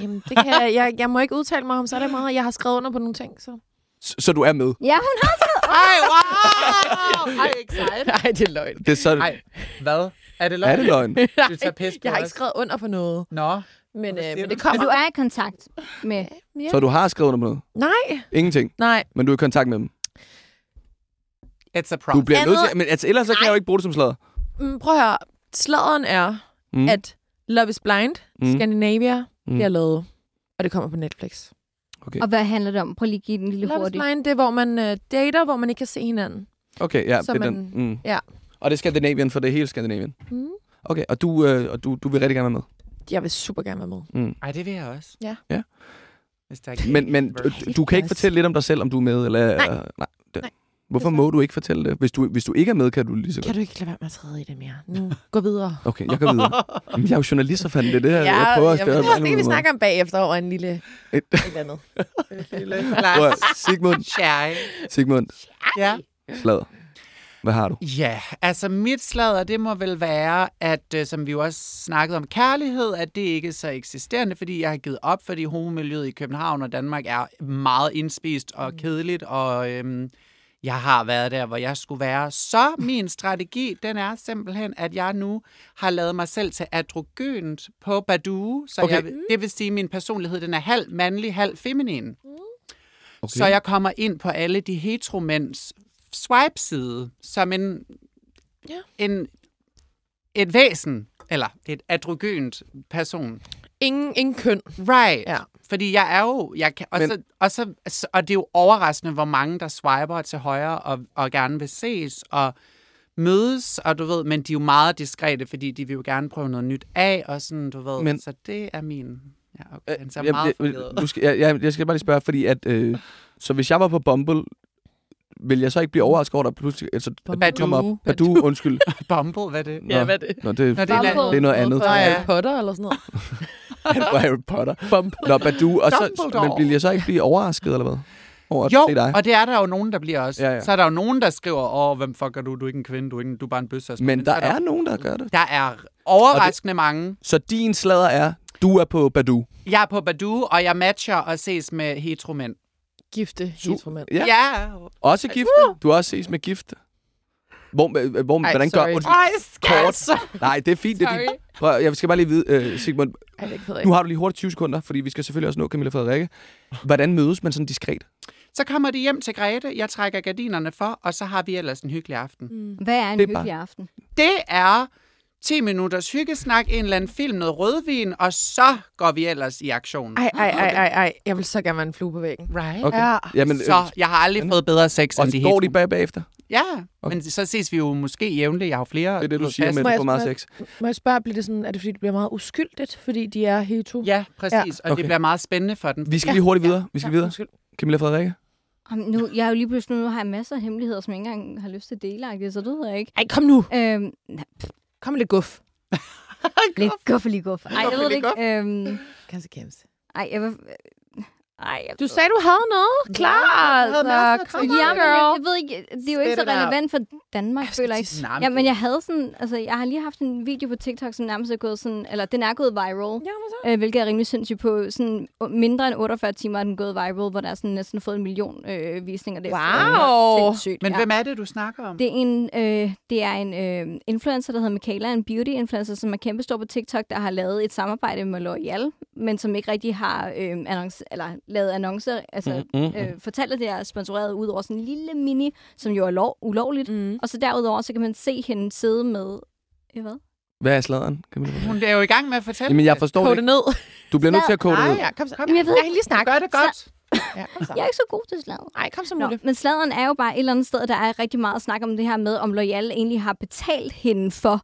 Jamen, det kan jeg, jeg, jeg må ikke udtale mig om, så er det meget. Jeg har skrevet under på nogle ting, så... Så, du er med? Ja, hun har Ej, wow! Ej, excited. [laughs] Nej, det er løgn. Det er så... Ej, hvad? Er det løgn? Er det løgn? [laughs] Du tager pis på jeg har ikke skrevet under på noget. Nå. Men, øh, men du? det kommer. Men du er i kontakt med... Ja. Så du har skrevet under på noget? Nej, Ingenting. nej. Men du er i kontakt med dem? It's a Du problem. bliver Andet- nødt til... Men altså, ellers så kan jeg jo ikke bruge det som sladder. Mm, prøv at høre. Sladeren er, Mm. at Love is Blind, Mm. Scandinavia, mm. bliver lavet. Og det kommer på Netflix. Okay. Og hvad handler det om? Prøv lige at give den lille Love hurtigt. Blind, det er, hvor man øh, dater, hvor man ikke kan se hinanden. Okay, ja, Så det er man- den. Mm. ja. Og det er Skandinavien, for det er hele Skandinavien. Mm. Okay, og du, øh, og du, du vil rigtig gerne være med. Jeg vil super gerne være med. Mm. Ej, det vil jeg også. Ja. Ja. Hvis der er Men, men du, du kan ikke fortælle lidt om dig selv, om du er med? Eller, Nej. nej. Det. Nej. Hvorfor Desværre. må du ikke fortælle det? Hvis du, hvis du ikke er med, kan du lige så Kan du ikke lade være med at træde i det mere? Nu, gå videre. [laughs] Okay, jeg går videre. Jamen, jeg er jo journalist, så fandt det det her. jeg prøver at jeg spørge det kan vi snakke om bagefter over en lille Et- et eller andet. [laughs] Sigmund, Shy. Sigmund, Ja. slader. Hvad har du? Ja, altså mit sladder, det må vel være, at øh, som vi jo også snakkede om kærlighed, at det ikke er så eksisterende, fordi jeg har givet op, fordi homomiljøet i København og Danmark er meget indspist og kedeligt, og øhm, jeg har været der, hvor jeg skulle være. Så min strategi, den er simpelthen, at jeg nu har lavet mig selv til androgynt på Badoo, så Okay. jeg, det vil sige, at min personlighed, den er halv mandlig, halv feminin. Okay. Så jeg kommer ind på alle de heteromænds swipe-side som en, Ja. en et væsen, eller et androgynt person. Ingen, ingen køn. Right. Ja. Fordi jeg er jo... Jeg kan, og, Men- så, og, så, og det er jo overraskende, hvor mange, der swiper til højre og, og gerne vil ses og mødes, og du ved, men de er jo meget diskrete, fordi de vil jo gerne prøve noget nyt af, og sådan, du ved. Men- så det er min... Ja, okay, den ser jeg, meget jeg, du skal, jeg, jeg, jeg skal bare lige spørge, fordi at... Øh, så hvis jeg var på Bumble, vil jeg så ikke blive overrasket over, at der pludselig... Altså, Badoo. kommer op. Badoo, undskyld. [laughs] Bumble, hvad er det? Nå, Ja, hvad er det? Nå, det, Nå, det er Bumble. det er noget andet. Harry Potter eller sådan noget. [laughs] [laughs] fra Harry Potter. Nå, Badoo. Og så, Dumbledore. men vil jeg så ikke blive overrasket, eller hvad? Over Jo, se dig? og det er der jo nogen, der bliver også. Ja, Ja. Så er der jo nogen, der skriver, åh, hvem fuck er du? Du er ikke en kvinde, du er, ikke, du er bare en bøsse. Men så der er nogen, der gør det. Der er Overraskende mange. Så din sladder er, du er på Badu. Jeg er på Badu, og jeg matcher og ses med heteromænd. Gifte heteromænd. Ja. Ja. Også gift. Du har også ses med gift. Hvor, øh, hvor, Ej, hvordan sorry. gør... Ej, Kort. Nej, det er fint. Det er fint. Prøv, jeg skal bare lige vide, uh, Sigmund, Ej, nu har du lige hurtigt 20 sekunder, fordi vi skal selvfølgelig også nå Camilla Frederikke. Hvordan mødes man sådan diskret? Så kommer de hjem til Grete, jeg trækker gardinerne for, og så har vi ellers en hyggelig aften. Mm. Hvad er en Det er hyggelig bare- aften? Det er 10 minutters hyggesnak, en eller anden film, noget rødvin, og så går vi ellers i aktion. Ej, ej, ej, ej, ej. Jeg vil så gerne være en flue på væggen. Right. Okay. Ja. Jamen, Så jeg har aldrig fået bedre sex og end de går de bag bagefter? Ja, Okay. men så ses vi jo måske jævnligt. Jeg har jo flere. Det er det, du siger med, får meget sex. Må jeg spørge, bliver det sådan, er det fordi, det bliver meget uskyldigt, fordi de er hetero? Ja, præcis. Ja. Og Okay. det bliver meget spændende for den. Vi skal lige hurtigt videre. Vi skal Ja, videre. undskyld. Camilla Frederikke? Nu, jeg er jo lige pludselig, nu har jeg masser af hemmeligheder, som jeg ikke engang har lyst til at dele, så det ved jeg ikke. Ej, kom nu. Øhm, nej, Kom lidt guf. [laughs] lidt guff lige guff. Ej, jeg ved det ikke. Øhm, Kanskje kæmst. ej, jeg vil... Ej, jeg Du sagde, du havde noget. Klar. jeg masser af Altså, come Ja, on, men jeg, girl. jeg ved ikke, det er jo ikke så relevant for Danmark, føler jeg ikke. Ja, men jeg havde sådan, altså jeg har lige haft en video på TikTok, som nærmest er gået sådan, eller den er gået viral, Ja, øh, hvilket er rimelig sindssygt på sådan mindre end 48 timer er den gået viral, hvor der er sådan næsten fået en million øh, visninger. Det er Wow. sindssygt. Men ja. hvem er det, du snakker om? Det er en, øh, det er en øh, influencer, der hedder Michaela, en beauty-influencer, som er kæmpestor på TikTok, der har lavet et samarbejde med L'Oreal, men som ikke rigtig har øh, annonce, eller lavet annoncer, altså Mm, mm, øh, fortalt, at det er sponsoreret ud over sådan en lille mini, som jo er lov, ulovligt. Mm. Og så derudover, så kan man se hende sidde med... Øh, hvad? Hvad er sladderen, Camilla? Hun er jo i gang med at fortælle Jamen, jeg forstår det ned. Du bliver nødt til at kode det Nej, ud. ja, kom så. Jamen, jeg ved jeg lige snakke. Gør det godt. Ja, kom så. Jeg er ikke så god til slaget. Nej, kom så Nå, muligt. men sladeren er jo bare et eller andet sted, der er rigtig meget snak om det her med, om L'Oreal egentlig har betalt hende for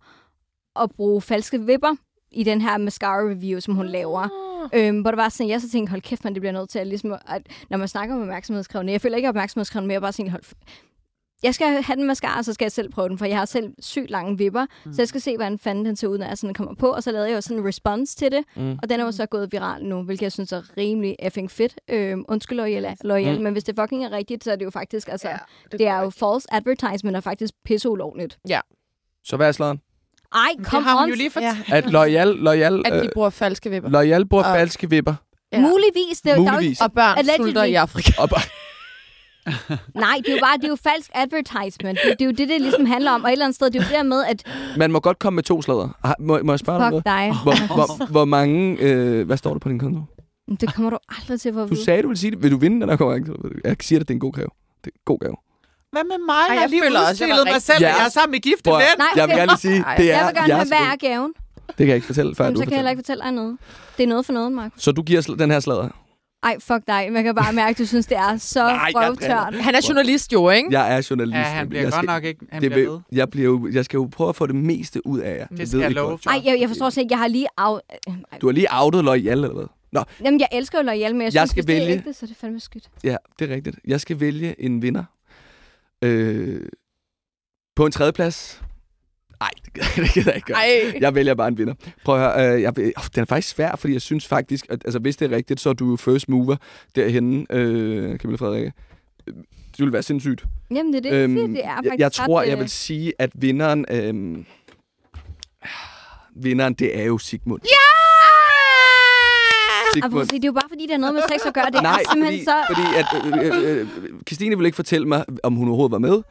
at bruge falske vipper i den her mascara-review, som hun laver. Øhm, hvor der var sådan, jeg så tænkte, hold kæft, man, det bliver nødt til at ligesom, at, når man snakker om opmærksomhedskrævende, jeg føler ikke opmærksomhedskrævende, er bare sådan, hold, jeg skal have den mascara, så skal jeg selv prøve den, for jeg har selv sygt lange vipper, mm. så jeg skal se, hvordan fanden den ser ud, når jeg sådan kommer på, og så lavede jeg jo sådan en response til det, Mm. og den er jo så gået viral nu, hvilket jeg synes er rimelig effing fedt. Øhm, undskyld, loyal, loyal Mm. men hvis det fucking er rigtigt, så er det jo faktisk, altså, Ja, det, det er jo false advertisement, og faktisk pisse ulovligt. Så hvad er sladderen? Ej, kom on. jo lige fortalt. Ja. At Loyal, Loyal, At øh, de bruger falske vipper. Loyal bruger Og- falske vipper. Ja. Muligvis. Det, er der er Muligvis. Og børn Allegedly. sulter i Afrika. Og, [laughs] Nej, det er jo bare det er jo falsk advertisement. Det, det er jo det, det ligesom handler om. Og et eller andet sted, det er jo dermed, at man må godt komme med to sladder. Ah, Må, må jeg spørge dig fuck noget? dig. Hvor, hvor, hvor mange... Øh, hvad står der på din konto? Det kommer du aldrig til at få at Du vide. sagde, du ville sige det. Vil du vinde den her konkurrence? Jeg siger dig, det er en god gave. Det er en god gave. Hvad med mig? Ej, jeg har jeg lige føler også, jeg mig selv, Ja. jeg er sammen med gifte mænd. Nej, jeg vil gerne sige, Ej, det er Jeg vil gerne have, hvad er gaven? Det kan jeg ikke fortælle, før Jamen, du så kan jeg heller ikke fortælle dig noget. Det er noget for noget, Mark. Så du giver den her sladder? Ej, fuck dig. Man kan bare mærke, at du synes, det er så Nej, jeg røvtørt. Han er journalist jo, ikke? Jeg er journalist. Ja, han bliver jeg godt nok ikke. Han det bliver ved. jeg, bliver jo, jeg skal jo prøve at få det meste ud af jer. Det ved skal jeg love godt. for. Ej, jeg, jeg forstår slet ikke. Jeg har lige af... Ej, Du har lige outet Loyal, eller hvad? Nå, Jamen, jeg elsker jo Loyal, men jeg, Jeg synes, skal hvis det er vælge- ægte, så er det fandme skidt. ja, det er rigtigt. Jeg skal vælge en vinder. Øh, på en tredjeplads. Nej, [laughs] det, gider jeg ikke gøre. Ej. Jeg vælger bare en vinder. Prøv at høre, øh, jeg, oh, den er faktisk svær, fordi jeg synes faktisk, at altså, hvis det er rigtigt, så er du jo first mover derhenne, øh, Camilla Frederikke. Øh, Det vil være sindssygt. Jamen, det er det, øhm, det er faktisk jeg tror, ret, jeg øh, vil sige, at vinderen... Øh, vinderen, det er jo Sigmund. Ah, Sigmund. det er jo bare fordi, det har noget med sex at gøre. Det Nej, er simpelthen fordi, så... fordi at, øh, øh, øh, Christine vil ikke fortælle mig, om hun overhovedet var med.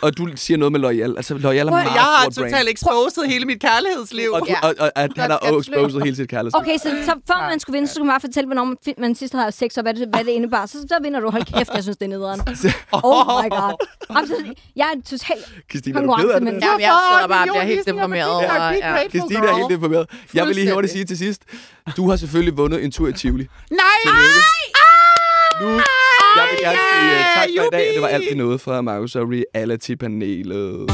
Og du siger noget med Loyal. Altså, Loyal er meget Jeg har stort brand. totalt exposed hele mit kærlighedsliv. Og, du, og, og, at han har exposed hele sit kærlighed. Okay, så, så før man skulle vinde, så skulle man bare fortælle, hvornår man, man sidst havde sex, og hvad det, hvad det indebar. Så, så vinder du. Hold kæft, jeg synes, det er nederen. [laughs] Oh my god. Jamen, så, jeg er totalt Christine, er du ked af det? Jamen, jeg sidder bare og bliver helt deprimeret. Og, ja. Christine er helt deprimeret. Jeg vil lige hurtigt sige til sidst, du har selvfølgelig vundet en tur i Tivoli. Nej! Nu, jeg vil gerne sige uh, tak for i dag. Det var alt det noget fra Marcus og Reality-panelet.